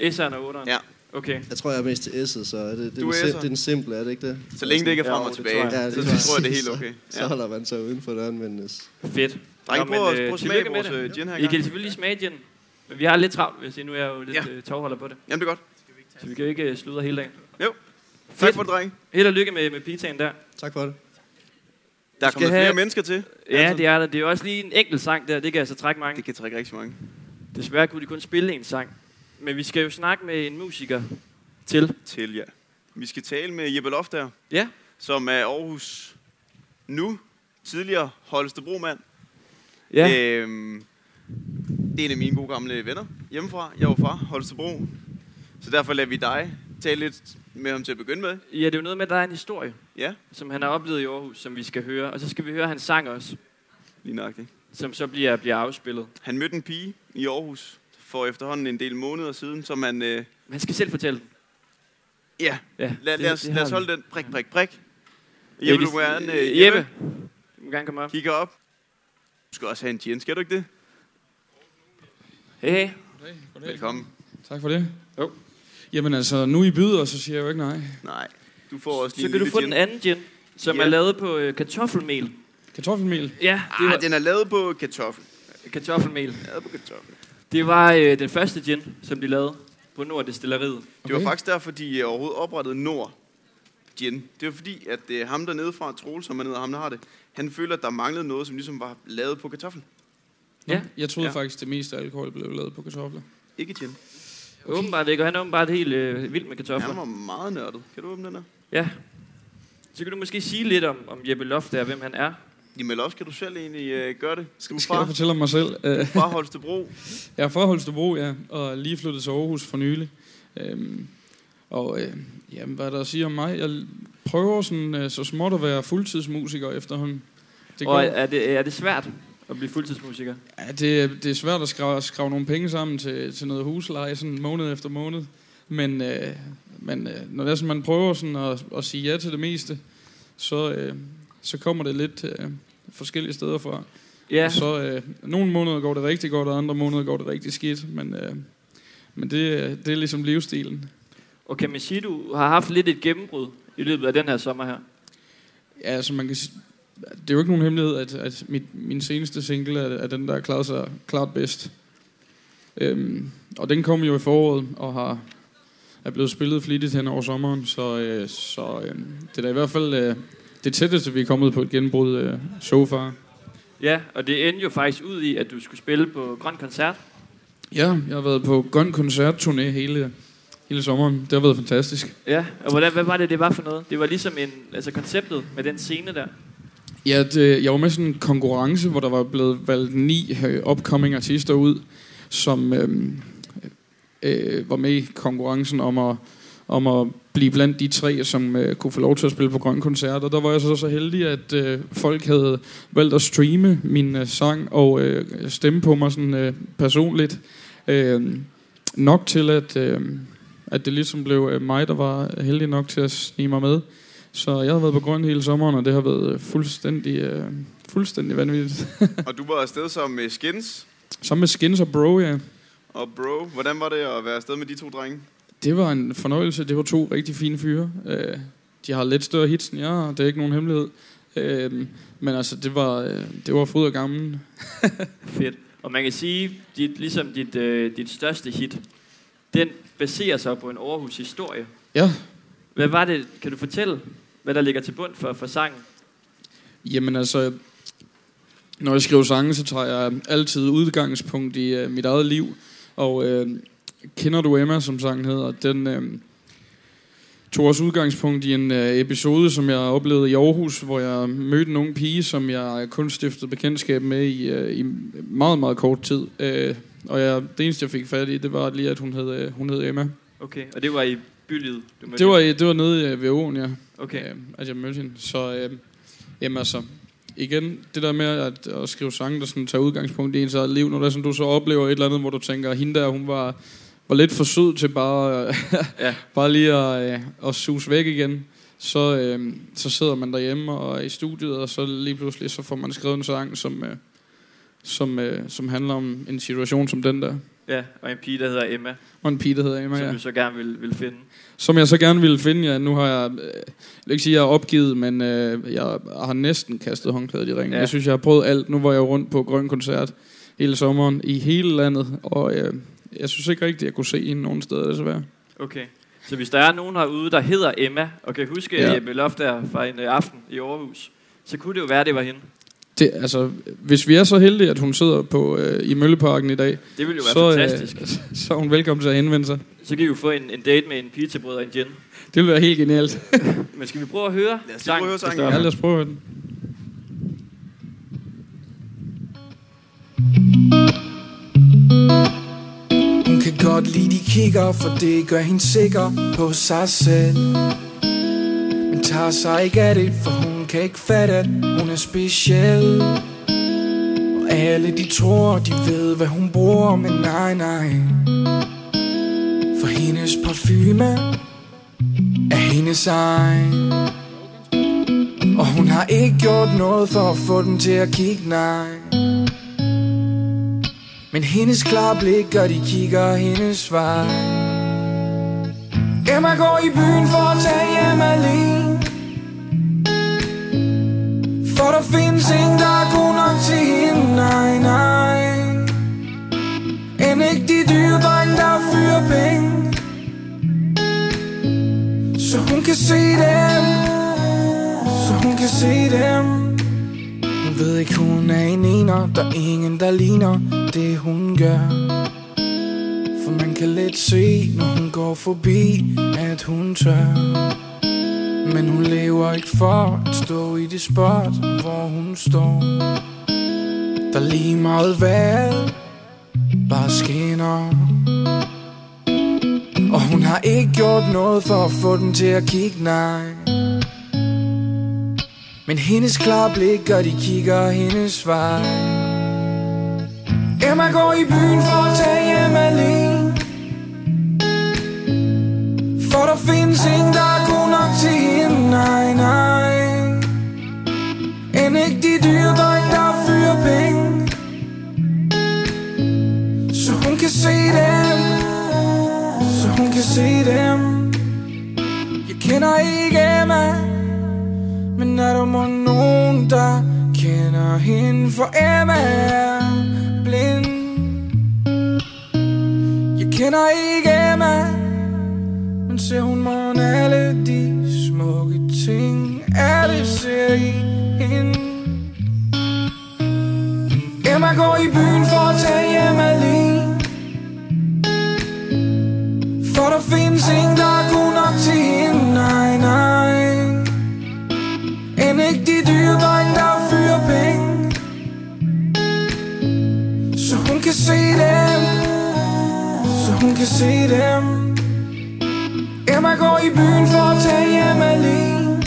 S'eren og 8'eren? Ja. Okay. Jeg tror, jeg er mest til S'et, så er det, det, er Du den, er sim- S'er. det er den simple, er det ikke det? Så længe det ikke er frem Ja, og det tilbage, tror jeg. Ja, så, det så tror jeg, det er helt okay. Så Ja. holder man sig uden for det anvendes. Fedt. Drenge, Nå, prøv, men, at- øh, prøv at smage tillykke med vores det. øh, gin her. I kan selvfølgelig lige smage gin. Men vi har lidt travlt, vil jeg sige. Nu er jeg jo lidt Ja. ja. tovholder på det. Jamen, det er godt. Så vi kan jo ikke øh, sludre hele dagen. Jo. Tak for det, dreng. Held og lykke med, med pizzaen der. Tak for det. Der er skal kommet flere have- mennesker til. Ja, Altså, det er der. Det er jo også lige en enkelt sang der. Det kan altså trække mange. Det kan trække rigtig mange. Desværre kunne de kun spille en sang. Men vi skal jo snakke med en musiker til. Til, ja. Vi skal tale med Jeppe Loft der, Ja, som er Aarhus nu, tidligere Holstebro-mand. Ja. Øhm, det er en af mine gode gamle venner hjemmefra. Jeg var fra Holstebro. Så derfor lader vi dig tale lidt med ham til at begynde med. ja, det er jo noget med, at der er en historie, Ja, som han har oplevet i Aarhus, som vi skal høre. Og så skal vi høre hans sang også, lige nøjagtigt. som så bliver, bliver afspillet. Han mødte en pige i Aarhus for efterhånden en del måneder siden, som han... Øh, Han skal selv fortælle ja, Ja, lad, det- lad, os, det lad os holde den prik, prik, prik. Jeppe, Ja, du må gerne... Øh, Jeppe, du må gerne komme op. kigger op. Du skal også have en gin, skal du ikke det? Hey, hey. Velkommen. Tak for det. Jo. Jamen altså, nu I byder, så siger jeg jo ikke nej. Nej, du får også lige Så en kan du lille få gin. den anden gin, som Ja. er lavet på øh, kartoffelmel. Kartoffelmel. Ja, det var Ah, den er lavet på kartoffel. kartoffelmel. Lavet på kartoffel. Det var øh, den første gin, som de lavede på Nord Destilleriet. Det var Okay. faktisk derfor, de øh, overhovedet oprettede Nord Gin. Det var fordi, at øh, ham dernede fra, Troels, som er nede, og ham der har det, han føler, at der manglede noget, som ligesom var lavet på kartoffel. Ja. Jeg troede Ja. faktisk, det meste alkohol blev lavet på kartofler. Ikke gin. Okay. Åbenbart ikke, og han er åbenbart helt øh, vild med kartofler. Han var meget nørdet. Kan du åbne den der? Ja. Så kan du måske sige lidt om, om Jeppe Loft der, hvem han er. Jamen også, kan du selv egentlig øh, gøre det? Skal du Skal jeg fra, fortælle om mig selv? Fra Holstebro? Jeg er fra Holstebro, ja, og lige flyttet til Aarhus for nylig. Øhm, og øh, jamen, hvad er der at sige om mig? Jeg prøver sådan, øh, så småt at være fuldtidsmusiker efterhånden. Det, og går, er det, er det svært at blive fuldtidsmusiker? ja, det, er- det er svært at skrave, skrave nogle penge sammen til, til noget husleje, sådan måned efter måned. Men, øh, men øh, når det er sådan, man prøver sådan at, at sige ja til det meste, så, øh, så kommer det lidt øh, forskellige steder fra. Ja, Og så øh, nogle måneder går det rigtig godt, og andre måneder går det rigtig skidt. Men, øh, men det, det er ligesom livsstilen. og kan man sige, du har haft lidt et gennembrud i løbet af den her sommer her? Ja, altså man kan det er jo ikke nogen hemmelighed, at, at mit, min seneste single er, er den, der har klaret sig klart bedst. Øhm, og den kom jo i foråret, og har, er blevet spillet flittigt hen over sommeren, så, øh, så øh, det er da i hvert fald øh, det tætteste, vi er kommet på et gennembrud øh, so far. Ja, og det endte jo faktisk ud i, at du skulle spille på Grøn Koncert. Ja, jeg har været på Grøn Koncertturné hele, hele sommeren. Det har været fantastisk. Ja, og hvordan, hvad var det, det var for noget? Det var ligesom en, altså konceptet med den scene der. Ja, det, jeg var med sådan en konkurrence, hvor der var blevet valgt ni øh, upcoming artister ud, som øh, øh, var med i konkurrencen om at, om at blive blandt de tre, som øh, kunne få lov til at spille på Grøn Koncert. Og der var jeg så så heldig, at øh, folk havde valgt at streame min øh, sang og øh, stemme på mig sådan øh, personligt. Øh, nok til, at, øh, at det ligesom blev øh, mig, der var heldig nok til at snige mig med. Så jeg har været på grøn hele sommeren, og det har været øh, fuldstændig, øh, fuldstændig vanvittigt. Og du var afsted som med Skins Sammen med Skins og Bro, ja. og Bro. Hvordan var det at være afsted med de to drenge? Det var en fornøjelse. Det var to rigtig fine fyre. Øh, de har lidt større hits end jeg, og det er ikke nogen hemmelighed. Øh, men altså, det var, øh, det var fryd og gammel. Fedt. Og man kan sige, dit, ligesom dit, øh, dit største hit, den baserer sig på en Aarhus historie. Ja, Hvad var det? Kan du fortælle, hvad der ligger til bund for, for sangen? Jamen altså, når jeg skriver sange, så tager jeg altid udgangspunkt i øh, mit eget liv. Og øh, kender du Emma, som sangen hedder, den øh, tog også udgangspunkt i en øh, episode, som jeg oplevede i Aarhus, hvor jeg mødte en ung pige, som jeg kun stiftede bekendtskab med i, øh, i meget, meget kort tid. Øh, og jeg, det eneste, jeg fik fat i, det var lige, at hun hed, øh, hun hed Emma. Okay, og det var i bylivet? Du Det var, i- det var nede øh, ved åen, ja. Okay. øh, at jeg mødte hende. Så øh, jamen altså, igen, det der med at, at skrive sange, der sådan tager udgangspunkt i ens eget liv, når det er sådan, du så oplever et eller andet, hvor du tænker, hende der, hun var, var lidt for sød til bare, øh, Ja. bare lige at, øh, at sus væk igen. Så, øh, så sidder man derhjemme og er i studiet, og så lige pludselig så får man skrevet en sang, som, øh, som, øh, som handler om en situation som den der. Ja, og en pige, der hedder Emma, Og en pige, der hedder Emma, som ja. du så gerne vil, vil finde. Som jeg så gerne ville finde, ja, nu har jeg, øh, jeg vil ikke sige, at jeg har opgivet, men øh, jeg har næsten kastet håndklædet i ringen. Ja. Jeg synes, jeg har prøvet alt. Nu var jeg rundt på Grøn Koncert hele sommeren i hele landet, og øh, jeg synes ikke rigtigt, at jeg kunne se hende nogen steder, desværre. Okay. Så hvis der er nogen herude, der hedder Emma, og kan huske Ja. ja. Jeppe Loft der fra en øh, aften i Aarhus, så kunne det jo være, det var hende. Det, altså, hvis vi er så heldige, at hun sidder på øh, i Mølleparken i dag, Det ville jo være så, fantastisk. Øh, så er hun velkommen til at henvende sig. Så kan vi jo få en, en date med en pizzabrød og en gin. Det ville være helt genialt. Men skal vi prøve at høre Lad os lige prøve at høre sangen. Ja, lad os prøve den. Hun kan godt lide de kigger, for det gør hende sikker på sig selv men tager sig ikke af det, for hun kan ikke fatte, at hun er speciel. Og alle de tror, de ved, hvad hun bruger, men nej, nej. For hendes parfume er hendes egen. Og hun har ikke gjort noget for at få den til at kigge, nej. Men hendes klare blik og de kigger hendes vej. Emma går i byen for at tage hjem alene. For der findes ingen, der er god nok til hende, nej, nej. End ikke de dyre drenge, der fyrer penge. Så hun kan se dem. Så hun kan se dem. Hun ved ikke, hun er en ener. Der er ingen, der ligner det, hun gør. For man kan let se, når hun går forbi At hun tør. Men hun lever ikke for at stå i det spot Hvor hun står. Der er lige meget hvad Bare skinner Og hun har ikke gjort noget for at få den til at kigge, nej. Men hendes klare blik gør, de kigger hendes vej. Emma går i byen for at tage hjem alene. For der findes ingen, der er god nok til hende, nej, nej. End ikke de dyre dreng, der fyrer penge. Så hun kan se dem. Så hun kan se dem. Jeg kender ikke Emma men er der må nogen, der kender hende For Emma? Er blind. Jeg kender ikke Emma ser hun morgen alle de smukke ting Alle ser i hende. Emma går i byen for at tage hjem alene. For der findes ingen, der er god nok til hende. Nej, nej. End ikke de dyre dreng, der fyrer penge. Så hun kan se dem. Så hun kan se dem. Emma går i byen for at tage hjem alene.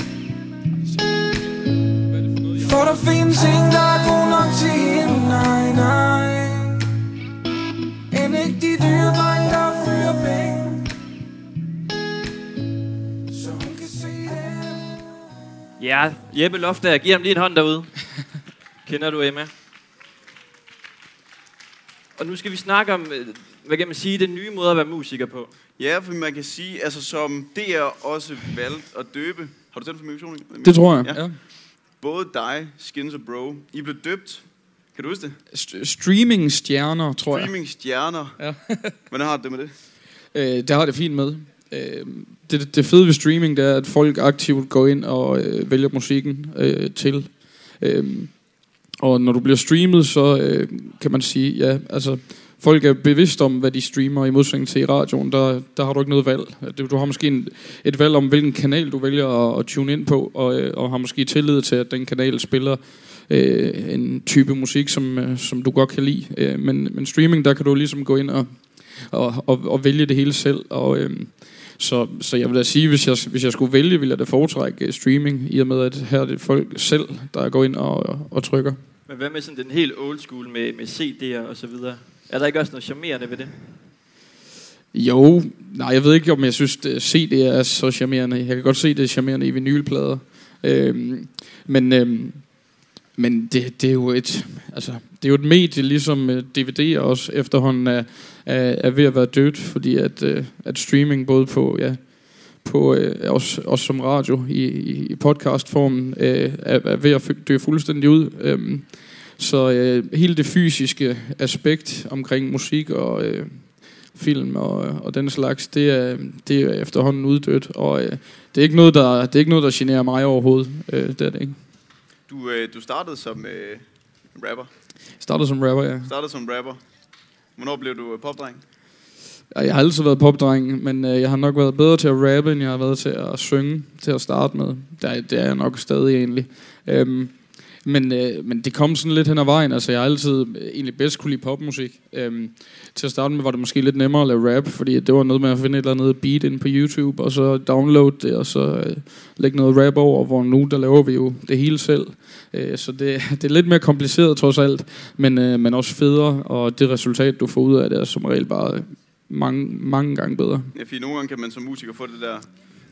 For der findes ingen, der er god nok til hende. Nej, nej. End ikke de dyre dreng, der fyrer penge. Så hun kan se dem Ja, Jeppe Loftager, giv ham lige en hånd derude. Kender du Emma? Og nu skal vi snakke om, øh, hvad kan man sige, den nye måde at være musiker på. Ja, for man kan sige, altså som DR også valgt at døbe. Har du tændt for mikrofonen? Det tror jeg, ja. Både dig, Skins og Bro, I blev døbt. Kan du huske det? St- streaming-stjerner, tror jeg. Streaming stjerner. Ja. Hvordan har du det med det? Øh, det har det fint med. Øh, det, det fede ved streaming, det er, at folk aktivt går ind og øh, vælger musikken øh, til. Øh, og når du bliver streamet, så øh, kan man sige, ja, altså folk er bevidst om, hvad de streamer i modsætning til i radioen. Der, der har du ikke noget valg. Du, du har måske en, et valg om, hvilken kanal du vælger at, at tune ind på, og, øh, og har måske tillid til, at den kanal spiller øh, en type musik, som, øh, som du godt kan lide. Øh, men, men streaming, der kan du ligesom gå ind og, og, og, og vælge det hele selv. Og, øh, så, så jeg vil da sige, hvis jeg, hvis jeg skulle vælge, ville jeg da foretrække øh, streaming, i og med, at her er det folk selv, der går ind og, og, og trykker. Men hvad med sådan den helt old school med, med CD'er og så videre? Er der ikke også noget charmerende ved det? Jo, nej, jeg ved ikke, om jeg synes, at CD er så charmerende. Jeg kan godt se, det er charmerende i vinylplader. Øhm, men øhm, men det, det, er jo et, altså, det er jo et medie, ligesom øh, DVD DVD'er også efterhånden er, er, er ved at være dødt, fordi at, øh, at streaming både på, ja, på øh, også, også som radio i, i, i podcastformen øh, er, er ved at dø fuldstændig ud. Øhm, så øh, hele det fysiske aspekt omkring musik og øh, film og, og den slags, det er, det er efterhånden uddødt, og øh, det er ikke noget, der, det er ikke noget, der generer mig overhovedet. Øh, det er det ikke. Du, øh, du startede som øh, rapper. Startede som rapper, ja. Startede som rapper. Hvornår blev du øh, popdreng? Jeg har altid været popdreng, men øh, jeg har nok været bedre til at rappe, end jeg har været til at synge til at starte med. Det er, det er jeg nok stadig egentlig. Øhm, men, øh, men det kom sådan lidt hen ad vejen. Altså, jeg har altid egentlig bedst kunne lide popmusik. Øhm, til at starte med var det måske lidt nemmere at lave rap, fordi det var noget med at finde et eller andet beat ind på YouTube, og så downloade det, og så øh, lægge noget rap over, hvor nu der laver vi jo det hele selv. Øh, så det, det er lidt mere kompliceret trods alt, men, øh, men også federe, og det resultat, du får ud af det, er som regel bare mange, mange gange bedre. Ja, fordi nogle gange kan man som musiker få det der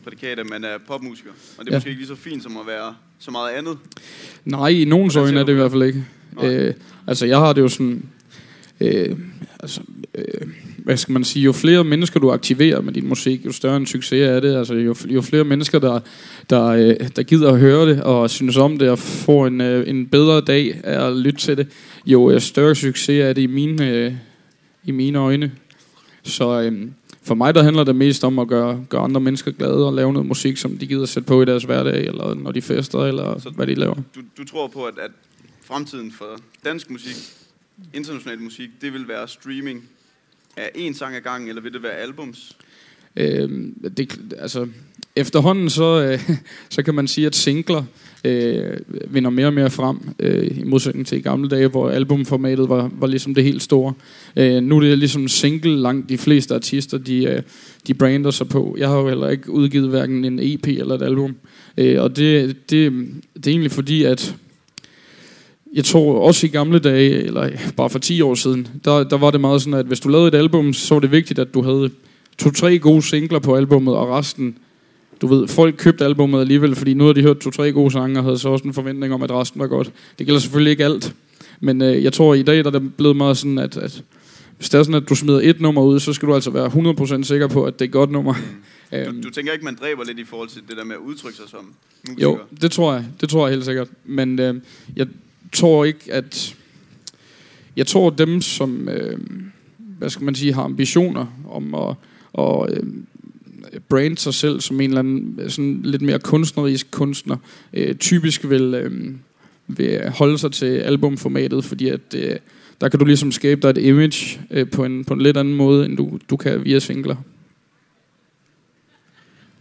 prædikat, at man er popmusiker. Og det er Ja. måske ikke lige så fint som at være så meget andet. Nej, i nogens øjne er det i hvert fald ikke. Nej. Øh, altså, jeg har det jo sådan... Øh, altså, øh, hvad skal man sige? Jo flere mennesker du aktiverer med din musik, jo større en succes er det. Altså, jo, jo flere mennesker, der, der, øh, der gider at høre det, og synes om det, og får en, øh, en bedre dag af at lytte til det, jo øh, større succes er det i mine, øh, i mine øjne. Så øh, for mig der handler det mest om at gøre, gøre andre mennesker glade og lave noget musik, som de gider sætte på i deres hverdag, eller når de fester, eller Så- hvad de laver. Du, du tror på, at, at fremtiden for dansk musik, international musik, det vil være streaming af en sang ad gangen, eller vil det være albums? Øh, det, altså, efterhånden så, øh, så kan man sige, at singler øh, vinder mere og mere frem, øh, i modsætning til i gamle dage, hvor albumformatet var, var ligesom det helt store. Øh, nu er det ligesom single langt de fleste artister, de, øh, de brander sig på. Jeg har jo heller ikke udgivet hverken en EP eller et album. Øh, og det, det, det er egentlig fordi, at jeg tror også i gamle dage, eller bare for 10 år siden, der, der var det meget sådan, at hvis du lavede et album, så var det vigtigt, at du havde to-tre gode singler på albummet, og resten, du ved, folk købte albummet alligevel, fordi nu har de hørt to-tre gode sange, og havde så også en forventning om, at resten var godt. Det gælder selvfølgelig ikke alt, men øh, jeg tror, i dag der er det blevet meget sådan, at, at hvis det er sådan, at du smider et nummer ud, så skal du altså være 100% sikker på, at det er et godt nummer. Du, Øhm, du tænker ikke, man dræber lidt i forhold til det der med at udtrykke sig som musiker? jo, det tror jeg. Det tror jeg helt sikkert. Men øh, jeg tror ikke, at... Jeg tror, dem, som... Øh, hvad skal man sige, har ambitioner om at... Og, øh, brande sig selv som en eller anden sådan lidt mere kunstnerisk kunstner, øh, typisk vil, øh, vil holde sig til albumformatet, fordi at øh, der kan du ligesom skabe dig et image øh, på, en, på en lidt anden måde, end du, du kan via singler.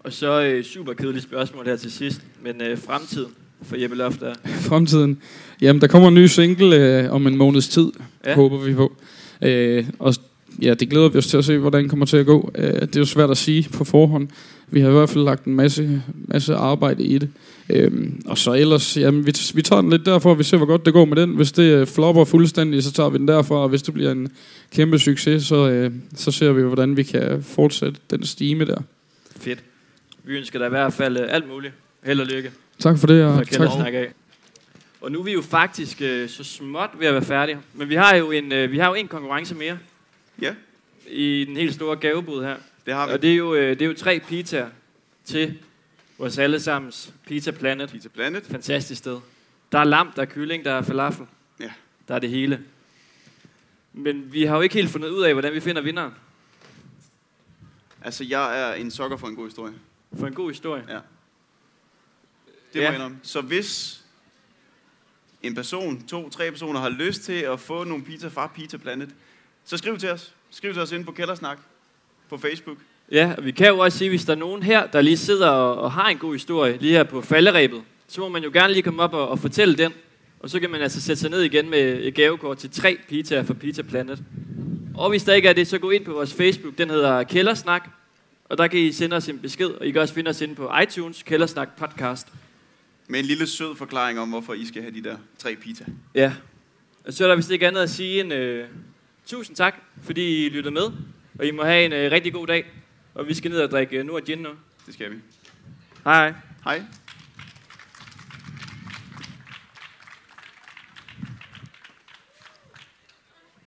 Og så øh, super kedeligt spørgsmål her til sidst, men øh, fremtiden for Jeppe Loft er... fremtiden. Jamen, der kommer en ny single øh, om en måneds tid, Ja. ja. håber vi på. Øh, og ja, det glæder vi os til at se, hvordan det kommer til at gå. Øh, det er jo svært at sige på forhånd. Vi har i hvert fald lagt en masse, masse arbejde i det. Øh, og så ellers, jamen, vi, vi tager den lidt derfra, og vi ser, hvor godt det går med den. Hvis det øh, flopper fuldstændig, så tager vi den derfra, og hvis det bliver en kæmpe succes, så, øh, så ser vi, hvordan vi kan fortsætte den stime der. Fedt. Vi ønsker dig i hvert fald øh, alt muligt Held og lykke. Tak for det, og tak. jeg snakke af. Og nu er vi jo faktisk øh, så småt ved at være færdige. Men vi har jo en, øh, vi har jo en konkurrence mere Ja, i den helt store gavebod her. det har vi. Og det er jo, øh, det er jo tre pizzaer til vores allesammens Pizza Planet. Pizza Planet. Fantastisk sted. Der er lam, der er kylling, der er falafel. Ja. Der er det hele. Men vi har jo ikke helt fundet ud af, hvordan vi finder vinderen. Altså, jeg er en sokker for en god historie. For en god historie. Det Ja. må jeg. Så hvis en person, to, tre personer har lyst til at få nogle pizza fra Pizza Planet, så skriv til os. Skriv til os ind på Kældersnak på Facebook. Ja, og vi kan jo også sige, hvis der er nogen her, der lige sidder og, og har en god historie, lige her på falderæbet, så må man jo gerne lige komme op og, og fortælle den. Og så kan man altså sætte sig ned igen med et gavekort til tre pizzaer fra Pizza Planet. Og hvis der ikke er det, så gå ind på vores Facebook. Den hedder Kældersnak. Og der kan I sende os en besked, og I kan også finde os inde på iTunes, Kældersnak Podcast. Med en lille sød forklaring om, hvorfor I skal have de der tre pizza. Ja. Og så er der vist ikke andet at sige end øh, tusind tak, fordi I lyttede med. Og I må have en øh, rigtig god dag. Og vi skal ned og drikke øh, nu og gin nu. Det skal vi. Hej hej. Hej.